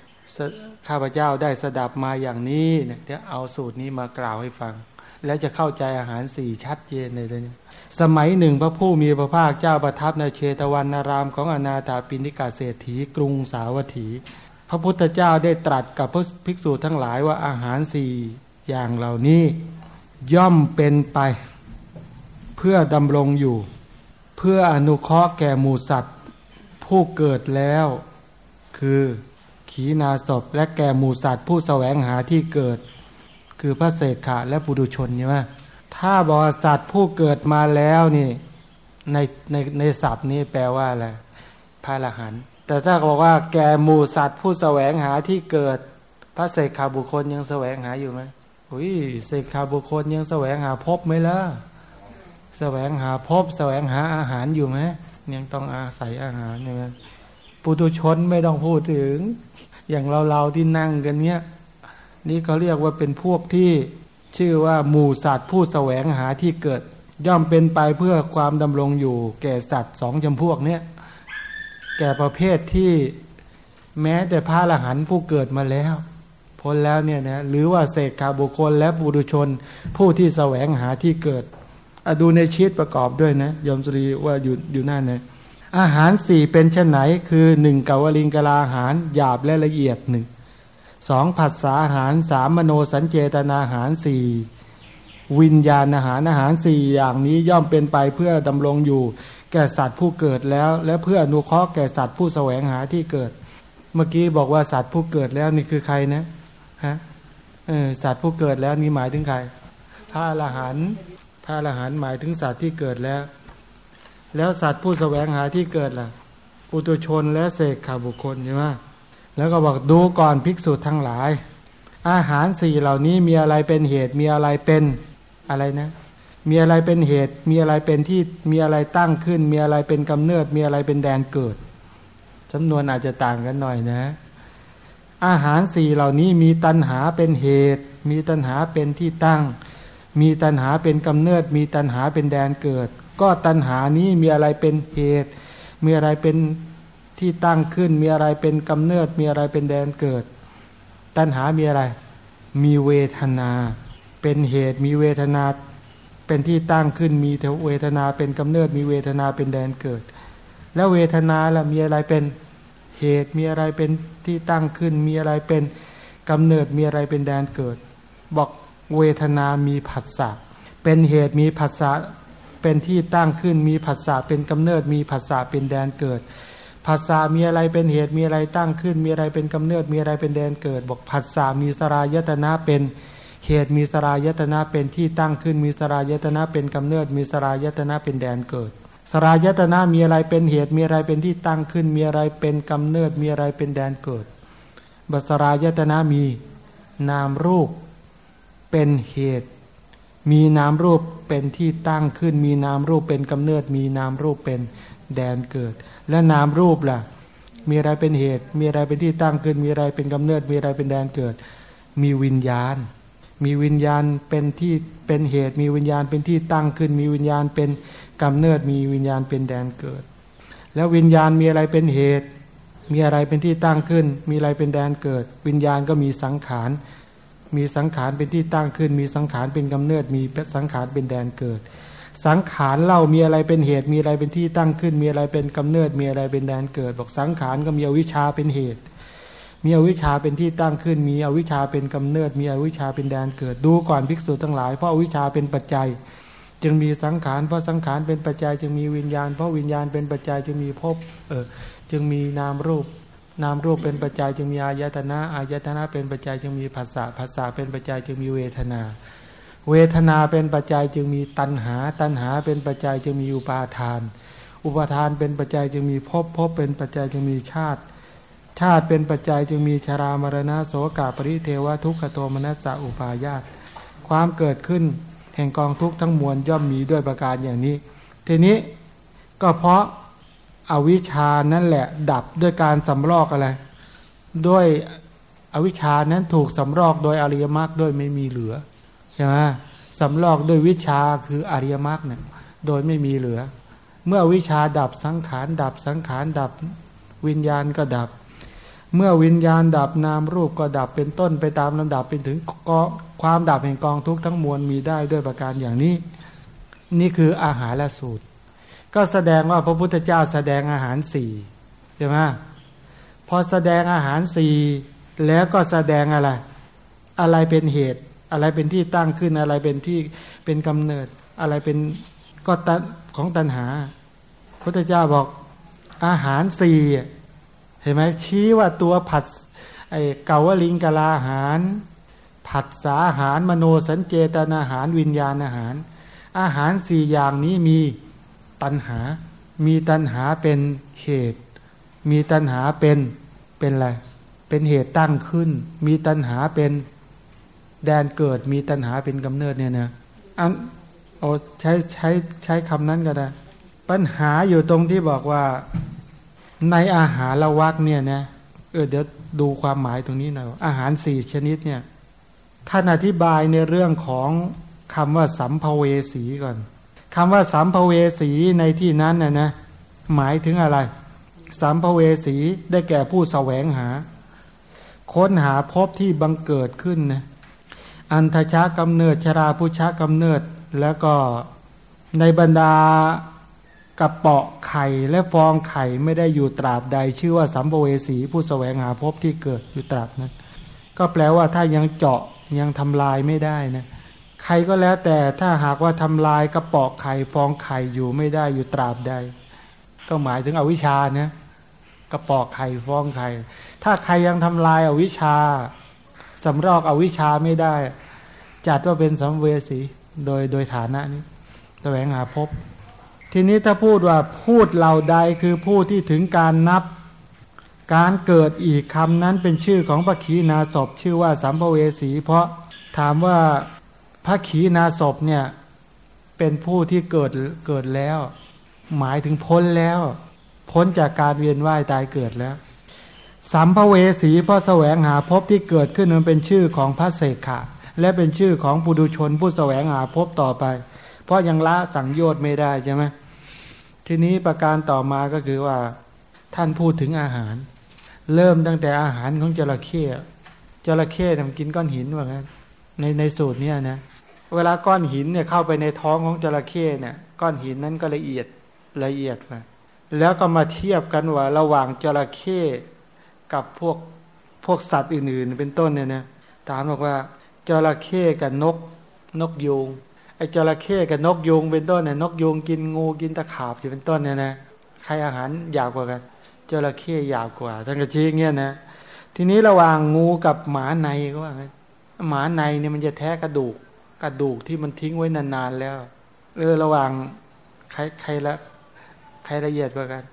ข้าพเจ้าได้สดับมาอย่างนี้เนี่ยเดี๋ยวเอาสูตรนี้มากล่าวให้ฟัง แล้วจะเข้าใจอาหารสี่ชัดเจนเลยเลยสมัยหนึ่งพระผู้มีพระภาคเจ้าประทับในเชตวันนารามของอนาถาปิณิกาเศรษฐีกรุงสาวัตถี พระพุทธเจ้าได้ตรัสกับพระภิกษุทั้งหลายว่าอาหารสี่อย่างเหล่านี้ย่อมเป็นไป เพื่อดำรงอยู่ เพื่ออนุเคราะห์แก่หมูสัตว์ ผู้เกิดแล้ว คือขีนาศพและแก่หมูสัตว์ผู้แสวงหาที่เกิด คือพระเสกขะและปุถุชนใช่ไหมถ้าบริษัทผู้เกิดมาแล้วนี่ในในในศัพท์นี้แปลว่าอะไรพระอรหันแต่ถ้าบอกว่าแกหมูสัตว์ผู้แสวงหาที่เกิด พระเสกขาบุคคลยังแสวงหาอยู่ไหมอุ้ยเสกขาบุคคลยังแสวงหาพบไหมล่ะแสวงหาพบแสวงหาอาหารอยู่ไหมยังต้องอาศัยอาหารอยู่ไหมปุถุชนไม่ต้องพูดถึง อย่างเราเราที่นั่งกันเนี้ย นี่เขาเรียกว่าเป็นพวกที่ชื่อว่าหมู่สัตว์ผู้แสวงหาที่เกิด ย่อมเป็นไปเพื่อความดำรงอยู่ แก่สัตว์สองจำพวกเนี้ยแก่ประเภทที่แม้แต่พระอรหันผู้เกิดมาแล้วพ้นแล้วเนี่ยนะหรือว่าเศษขาบุคคลและปุถุชนผู้ที่แสวงหาที่เกิดอดูในชีตประกอบด้วยนะยมสรีว่าอยู่อยู่หน้าเนี่ยอาหารสี่เป็นชนไหน คือหนึ่งกาวลิงกลาอาหารหยาบและละเอียดหนึ่ง สองผัสสาอาหารสามมโนสัญเจตนาอาหารสี่วิญญาณอาหารอาหารสี่อย่างนี้ย่อมเป็นไปเพื่อดำรงอยู่ แก่สัตว์ผู้เกิดแล้ว และเพื่ออนุเคราะห์แก่สัตว์ผู้แสวงหาที่เกิด เมื่อกี้บอกว่าสัตว์ผู้เกิดแล้วนี่คือใครนะฮะเออสัตว์ผู้เกิดแล้วนี่หมายถึงใครพระอรหันต์พระอรหันต์หมายถึงสัตว์ที่เกิดแล้ว แล้วสัตว์ผู้แสวงหาที่เกิดล่ะปุตุชนและเสกขาบุคคลใช่ไหม แล้วก็บอกดูก่อนภิกษุทั้งหลาย อาหารสี่เหล่านี้มีอะไรเป็นเหตุมีอะไรเป็นอะไรนะ มีอะไรเป็นเหตุ มีอะไรเป็นที่มีอะไรตั้งขึ้น มีอะไรเป็นกำเนิด มีอะไรเป็นแดนเกิดจำนวนอาจจะต่างกันหน่อยนะ อาหารสี่เหล่านี้มีตัณหาเป็นเหตุ มีตัณหาเป็นที่ตั้ง มีตัณหาเป็นกำเนิด มีตัณหาเป็นแดนเกิด ก็ตัณหานี้มีอะไรเป็นเหตุ มีอะไรเป็น ที่ตั้งขึ้นมีอะไรเป็นกำเนิดมีอะไรเป็นแดนเกิด ตัณหามีอะไร มีเวทนา เป็นเหตุมีเวทนาเป็นที่ตั้งขึ้นมีเวทนาเป็นกำเนิดมีเวทนาเป็นแดนเกิด แล้วเวทนาล่ะมีอะไรเป็นเหตุมีอะไรเป็นที่ตั้งขึ้น มีอะไรเป็นกำเนิดมีอะไรเป็นแดนเกิด บอกเวทนามีผัสสะเป็นเหตุมีผัสสะเป็นที่ตั้งขึ้นมีผัสสะเป็นกำเนิดมีผัสสะเป็นแดนเกิด ผัสสะมีอะไรเป็นเหตุมีอะไรตั้งขึ้น มีอะไรเป็นกำเนิดมีอะไรเป็นแดนเกิด บอกผัสสะมีสรายตนะเป็นเหตุมีสรายตนะเป็นที่ตั้งขึ้น มีสรายตนะเป็นกำเนิด มีสรายตนะเป็นแดนเกิด สรายตนะมีอะไรเป็นเหตุมีอะไรเป็นที่ตั้งขึ้น มีอะไรเป็นกำเนิดมีอะไรเป็นแดนเกิดบัสรายตนะมีนามรูปเป็นเหตุ มีนามรูปเป็นที่ตั้งขึ้น มีนามรูปเป็นกำเนิด มีนามรูปเป็นแดนเกิด และนามรูปล่ะ มีอะไรเป็นเหตุ มีอะไรเป็นที่ตั้งขึ้น มีอะไรเป็นกำเนิด มีอะไรเป็นแดนเกิด มีวิญญาณ มีวิญญาณเป็นที่เป็นเหตุ มีวิญญาณเป็นที่ตั้งขึ้น มีวิญญาณเป็นกำเนิด มีวิญญาณเป็นแดนเกิด แล้ววิญญาณมีอะไรเป็นเหตุ มีอะไรเป็นที่ตั้งขึ้น มีอะไรเป็นแดนเกิด วิญญาณก็มีสังขาร มีสังขารเป็นที่ตั้งขึ้น มีสังขารเป็นกำเนิด มีสังขารเป็นแดนเกิด สังขารเล่ามีอะไรเป็นเหตุมีอะไรเป็นที่ตั้งขึ้น มีอะไรเป็นกำเนิดมีอะไรเป็นแดนเกิด บอกสังขารก็มีอวิชชาเป็นเหตุ มีอวิชชาเป็นที่ตั้งขึ้น มีอวิชชาเป็นกำเนิด มีอวิชชาเป็นแดนเกิดดูก่อนภิกษุทั้งหลายเพราะอวิชชาเป็นปัจจัย จึงมีสังขารเพราะสังขารเป็นปัจจัย จึงมีวิญญาณ เพราะวิญญาณเป็นปัจจัยจึงมีภพเออจึงมีนามรูปนามรูปเป็นปัจจัยจึงมีอายตนะอายตนะเป็นปัจจัยจึงมีภาษาภาษาเป็นปัจจัยจึงมีเวทนา เวทนาเป็นปัจจัยจึงมีตัณหา ตัณหาเป็นปัจจัยจึงมีอุปาทาน อุปาทานเป็นปัจจัยจึงมีภพภพเป็นปัจจัยจึงมีชาติ ชาติเป็นปัจจัยจึงมีชรามรณะโสกาปริเทวทุกขโทมนัสสะอุปายาต ความเกิดขึ้นแห่งกองทุกข์ทั้งมวลย่อมมีด้วยประการอย่างนี้ ทีนี้ก็เพราะอาวิชานั่นแหละดับด้วยการสำรอกอะไร ด้วยอวิชานั้นถูกสำรอกโดยอริยมรรคด้วยไม่มีเหลือ ช่ไหมสำลอกด้วยวิชาคืออริยมรรคเนี่ยโดยไม่มีเหลือ เมื่อวิชาดับสังขารดับสังขารดับวิญญาณก็ดับ เมื่อวิญญาณดับนามรูปก็ดับเป็นต้นไปตามลำดับเป็นถึงกองความดับแห่งกองทุกทั้งมวลมีได้ด้วยประการอย่างนี้ นี่คืออาหารและสูตร ก็แสดงว่าพระพุทธเจ้าแสดงอาหารสี่ใช่ไหมพอแสดงอาหารสี่แล้วก็แสดงอะไร อะไรเป็นเหตุ อะไรเป็นที่ตั้งขึ้นอะไรเป็นที่เป็นกำเนิด อะไรเป็นก็ตันของตัณหาพระพุทธเจ้าบอกอาหารสี่เห็นไหมชี้ว่าตัวผัดไอ้เกาวลิงกลาอาหาร ผัดสาอาหารมโนสัญเจตนาหารวิญญาณอาหาร อาหารสี่อย่างนี้มีตัณหา มีตัณหาเป็นเหตุ มีตัณหาเป็นเป็นอะไรเป็นเหตุตั้งขึ้น มีตัณหาเป็น แดนเกิดมีตัณหาเป็นกำเนิดเนี่ยนะอันโอ้ใช้ใช้ใช้คำนั้นก็ได้ ปัญหาอยู่ตรงที่บอกว่าในอาหารละวักเนี่ยนะเออเดี๋ยวดูความหมายตรงนี้หน่อยอาหารสี่ชนิดเนี่ยท่านอธิบายในเรื่องของคำว่าสัมภเวสีก่อนคำว่าสัมภเวสีในที่นั้นน่ะนะหมายถึงอะไร สัมภเวสีได้แก่ผู้แสวงหา ค้นหาพบที่บังเกิดขึ้นนะ อันทชากำเนิดชราพุชากำเนิด แล้วก็ในบรรดากระเปาะไข่และฟองไข่ไม่ได้อยู่ตราบใด ชื่อว่าสัมภเวสีผู้แสวงหาพบที่เกิดอยู่ตราบนั้น ก็แปลว่าถ้ายังเจาะยังทำลายไม่ได้นะใครก็แล้วแต่ถ้าหากว่าทำลายกระเปาะไข่ฟองไข่อยู่ไม่ได้อยู่ตราบใด ก็หมายถึงอวิชชานะกระปอกไข่ฟองไข่ถ้าใครยังทำลายอาวิชชา สำรอกอวิชชาไม่ได้ จัดว่าเป็นสัมเวสีโดยโดยฐานะนี้แสวงหาพบ ทีนี้ถ้าพูดว่าพูดเหล่าใดคือผู้ที่ถึงการนับการเกิดอีกคำนั้นเป็นชื่อของพระขีณาสพชื่อว่าสัมภเวสี เพราะถามว่าพระขีณาสพเนี่ยเป็นผู้ที่เกิดเกิดแล้ว หมายถึงพ้นแล้ว พ้นจากการเวียนว่ายตายเกิดแล้ว สัมภเวสีเพราะแสวงหาพบที่เกิดขึ้นมันเป็นชื่อของพระเสกขะ และเป็นชื่อของปุถุชนผู้แสวงหาพบต่อไป เพราะยังละสังโยชน์ไม่ได้ใช่ไหมทีนี้ประการต่อมาก็คือว่า ท่านพูดถึงอาหาร เริ่มตั้งแต่อาหารของจระเข้จระเข้ทำกินก้อนหินว่างั้นในในสูตรเนี้ยนะเวลาก้อนหินเนี่ยเข้าไปในท้องของจระเข้เนี่ย ก้อนหินนั้นก็ละเอียดละเอียดไปแล้วก็มาเทียบกันว่าระหว่างจระเข้ กับพวกพวกสัตว์อื่นๆ เป็นต้นเนี่ยนะถามบอกว่าจระเข้กับนกนกยูงไอ้จระเข้กับนกยูงเป็นต้นเนี่ยนกยูงกินงูกินตะขาบอยู่เป็นต้นเนี่ยนะใครอาหารยาวกว่ากันจระเข้ยาวกว่าทั้งกระชี้เงี้ยนะทีนี้ระหว่างงูกับหมาในก็ว่าหมาในเนี่ยมันจะแท้กระดูกกระดูกที่มันทิ้งไว้นานๆแล้วเออระหว่างใครใครละใครละเอียดกว่ากัน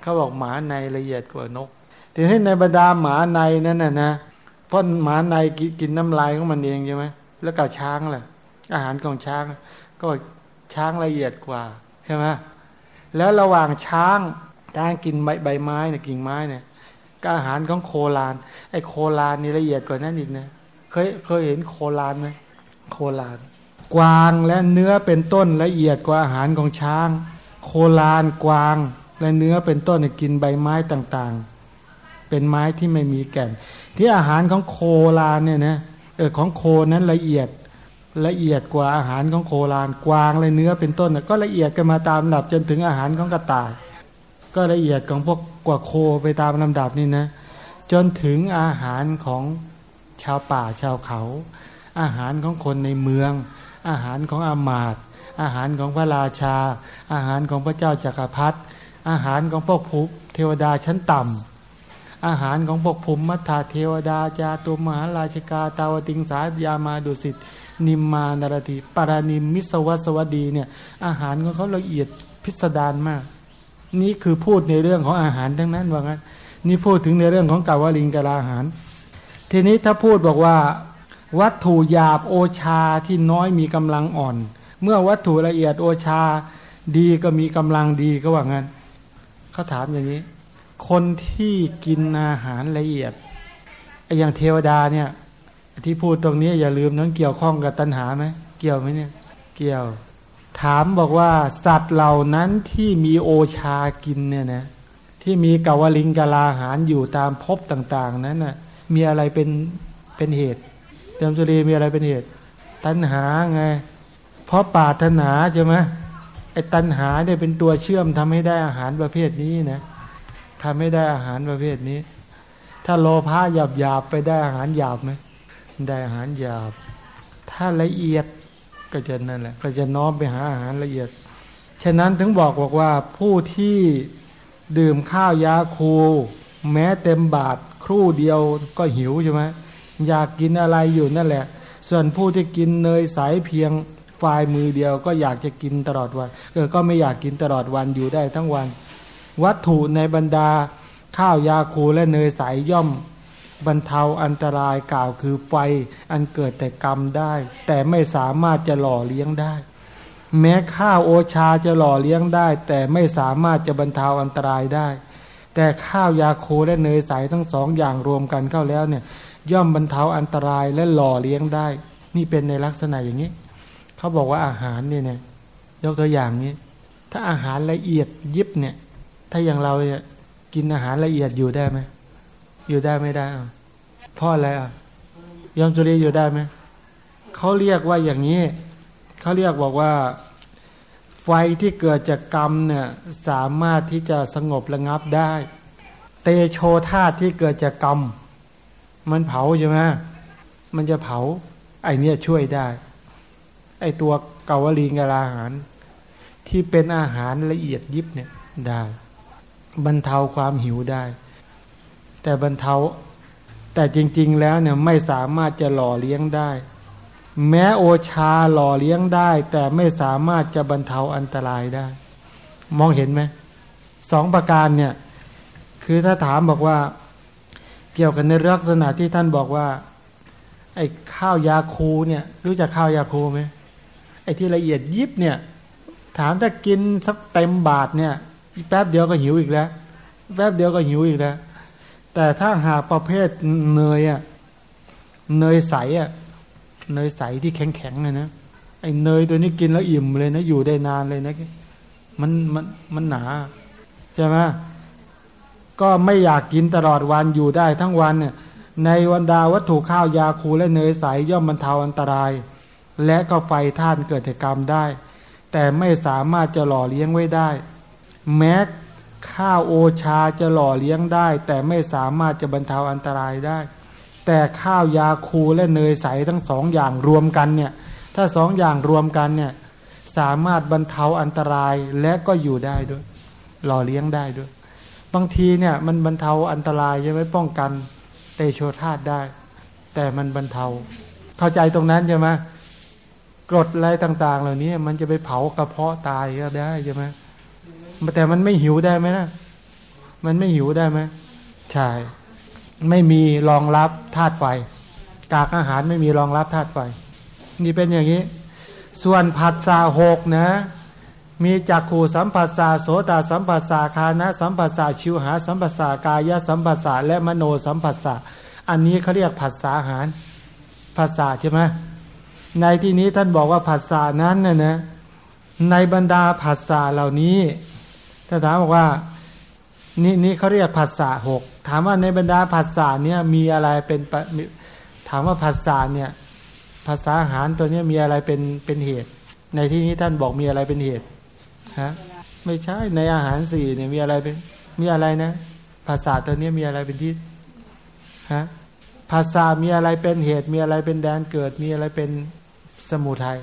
เขาบอกหมาในละเอียดกว่านก ทีนี้ในบรรดาหมาในนั่นน่ะนะเพราะหมาในกินน้ำลายของมันเองใช่ไหมแล้วก็ช้างแหละอาหารของช้าง ก็ช้างละเอียดกว่าใช่ไหมแล้วระหว่างช้างช้างกินใบใบไม้เนี่ยกิ่งไม้เนี่ยก็อาหารของโคลานไอ้โคลานนี่ละเอียดกว่านั้นอีกนะเคยเคยเห็นโคลานไหมโคลานกวางและเนื้อเป็นต้นละเอียดกว่าอาหารของช้าง โคลานกวางและเนื้อเป็นต้นกินใบไม้ต่างๆ เป็นไม้ที่ไม่มีแก่น ที่อาหารของโคลานเนี่ยนะเออของโคนั้นละเอียดละเอียดกว่าอาหารของโคลานกวางและเนื้อเป็นต้นก็ละเอียดกันมาตามลำดับจนถึงอาหารของกระต่าย ก็ละเอียดของพวกกว่าโคไปตามลำดับนี่นะ จนถึงอาหารของชาวป่าชาวเขา อาหารของคนในเมือง อาหารของอามาตอาหารของพระราชา อาหารของพระเจ้าจักรพรรดิอาหารของพวกภูเทวดาชั้นต่ำ อาหารของพวกภูมิมัทธาเทวดาจาตุมหาราชกาตาวติงสายามาดุสิตนิมมานารติปารานิมมิสวัสวดีเนี่ยอาหารของเขาละเอียดพิสดารมาก นี่คือพูดในเรื่องของอาหารทั้งนั้นว่างั้นนี่พูดถึงในเรื่องของกาวลิงกาลาอาหาร ทีนี้ถ้าพูดบอกว่า วัตถุหยาบโอชาที่น้อยมีกำลังอ่อน เมื่อวัตถุละเอียดโอชาดีก็มีกำลังดีก็ว่างั้นเขาถามอย่างนี้ คนที่กินอาหารละเอียดอย่างเทวดาเนี่ย ที่พูดตรงนี้อย่าลืมนั้นเกี่ยวข้องกับตัณหาไหมเกี่ยวไหมเนี่ย เกี่ยว ถามบอกว่าสัตว์เหล่านั้นที่มีโอชากินเนี่ยนะที่มีกาวลิงกาลาหารอยู่ตามภพต่าง ๆ นั้นน่ะมีอะไรเป็นเป็นเหตุเดิมสุรีมีอะไรเป็นเหตุ ตัณหาไง เพราะปราถนาใช่ไหมไอ้ตัณหาเนี่ยเป็นตัวเชื่อมทำให้ได้อาหารประเภทนี้นะ ทำให้ได้อาหารประเภทนี้ ถ้าโลภะหยาบหยาบๆไปได้อาหารหยาบไหมได้อาหารหยาบ ถ้าละเอียดก็จะนั่นแหละก็จะน้อมไปหาอาหารละเอียด ฉะนั้นถึงบอกบอกว่าผู้ที่ดื่มข้าวยาคูแม้เต็มบาทครู่เดียวก็หิวใช่ไหมอยากกินอะไรอยู่นั่นแหละ ส่วนผู้ที่กินเนยใสเพียงฝ่ายมือเดียวก็อยากจะกินตลอดวันก็ไม่อยากกินตลอดวันอยู่ได้ทั้งวัน วัตถุในบรรดาข้าวยาคูและเนยใสย่อมบรรเทาอันตรายกล่าวคือไฟอันเกิดแต่กรรมได้ แต่ไม่สามารถจะหล่อเลี้ยงได้ แม้ข้าวโอชาจะหล่อเลี้ยงได้ แต่ไม่สามารถจะบรรเทาอันตรายได้ แต่ข้าวยาคูและเนยใสทั้งสองอย่างรวมกันเข้าแล้วเนี่ยย่อมบรรเทาอันตรายและหล่อเลี้ยงได้ นี่เป็นในลักษณะอย่างนี้ เขาบอกว่าอาหารเนี่ยเนี่ยยกตัวอย่างนี้ ถ้าอาหารละเอียดยิบเนี่ย ถ้าอย่างเราเนี่ยกินอาหารละเอียดอยู่ได้ไหมอยู่ได้ไม่ได้อะพ่ออะไรอะยอมจุรีอยู่ได้ไหมเขาเรียกว่าอย่างนี้เขาเรียกบอกว่า ไฟที่เกิดจากกรรมเนี่ยสามารถที่จะสงบระงับได้ เตโชธาตุที่เกิดจากกรรม มันเผาใช่ไหมมันจะเผา ไอเนี้ยช่วยได้ ไอตัวเกาวลีงกาอาหาร ที่เป็นอาหารละเอียดยิบเนี่ยได้ บรรเทาความหิวได้ แต่บรรเทาแต่จริง ๆ แล้วเนี่ยไม่สามารถจะหล่อเลี้ยงได้ แม้โอชาหล่อเลี้ยงได้ แต่ไม่สามารถจะบรรเทาอันตรายได้ มองเห็นไหมสองประการเนี่ย คือถ้าถามบอกว่า เกี่ยวกันในลักษณะที่ท่านบอกว่า ไอ้ข้าวยาคูเนี่ย รู้จักข้าวยาคูไหมไอ้ที่ละเอียดยิบเนี่ย ถามถ้ากินสักเต็มบาทเนี่ย แป๊บเดียวก็หิวอีกแล้ว แป๊บเดียวก็หิวอีกแล้ว แต่ถ้าหากประเภทเนยอะเนยใสอะเนยใสที่แข็งแข็งเลยนะไอ้เนยตัวนี้กินแล้วอิ่มเลยนะอยู่ได้นานเลยนะมันมันมันหนาใช่ไหมก็ไม่อยากกินตลอดวันอยู่ได้ทั้งวันเนี่ยในวันดาวัตถุข้าวยาคูและเนยใสย่อมบรรเทาอันตราย และก็ไฟท่านเกิดเหตุกรรมได้ แต่ไม่สามารถจะหล่อเลี้ยงไว้ได้ แม้ข้าวโอชาจะหล่อเลี้ยงได้ แต่ไม่สามารถจะบรรเทาอันตรายได้ แต่ข้าวยาคูและเนยใสทั้งสองอย่างรวมกันเนี่ยถ้าสองอย่างรวมกันเนี่ยสามารถบรรเทาอันตรายและก็อยู่ได้ด้วย หล่อเลี้ยงได้ด้วย บางทีเนี่ยมันบรรเทาอันตรายใช่ไหมป้องกันเตโชธาตได้ แต่มันบรรเทา เข้าใจตรงนั้นใช่ไหมกรดอะไรต่าง ๆ เหล่านี้มันจะไปเผากระเพาะตายก็ได้ใช่ไหม แต่มันไม่หิวได้ไหมนะมันไม่หิวได้ไหมใช่ไม่มีรองรับธาตุไฟ กากอาหารไม่มีรองรับธาตุไฟ นี่เป็นอย่างนี้ ส่วนผัสสะหกนะ มีจักขูสัมผัสสะโสตสัมผัสสะคานะสัมผัสสะชิวหา สัมผัสสะกายสัมผัสสะและมโนสัมผัสสะอันนี้เขาเรียกผัสสะอาหารผัสสะใช่ไหมในที่นี้ท่านบอกว่าผัสสะนั้นน่ะนะในบรรดาผัสสะเหล่านี้ ถ้าถามบอกว่านี่นี่เขาเรียกผัสสะหกถามว่าในบรรดาผัสสะเนี่ยมีอะไรเป็นปถามว่าผัสสะเนี่ยภาษาอาหารตัวเนี้ยมีอะไรเป็นเป็นเหตุ ในที่นี้ท่านบอกมีอะไรเป็นเหตุฮะไม่ใช่ในอาหารสี่เนี่ยมีอะไรเป็นมีอะไรนะภาษาตัวเนี้ยมีอะไรเป็นที่ฮะภาษามีอะไรเป็นเหตุ มีอะไรเป็นแดนเกิด มีอะไรเป็นสมุทัย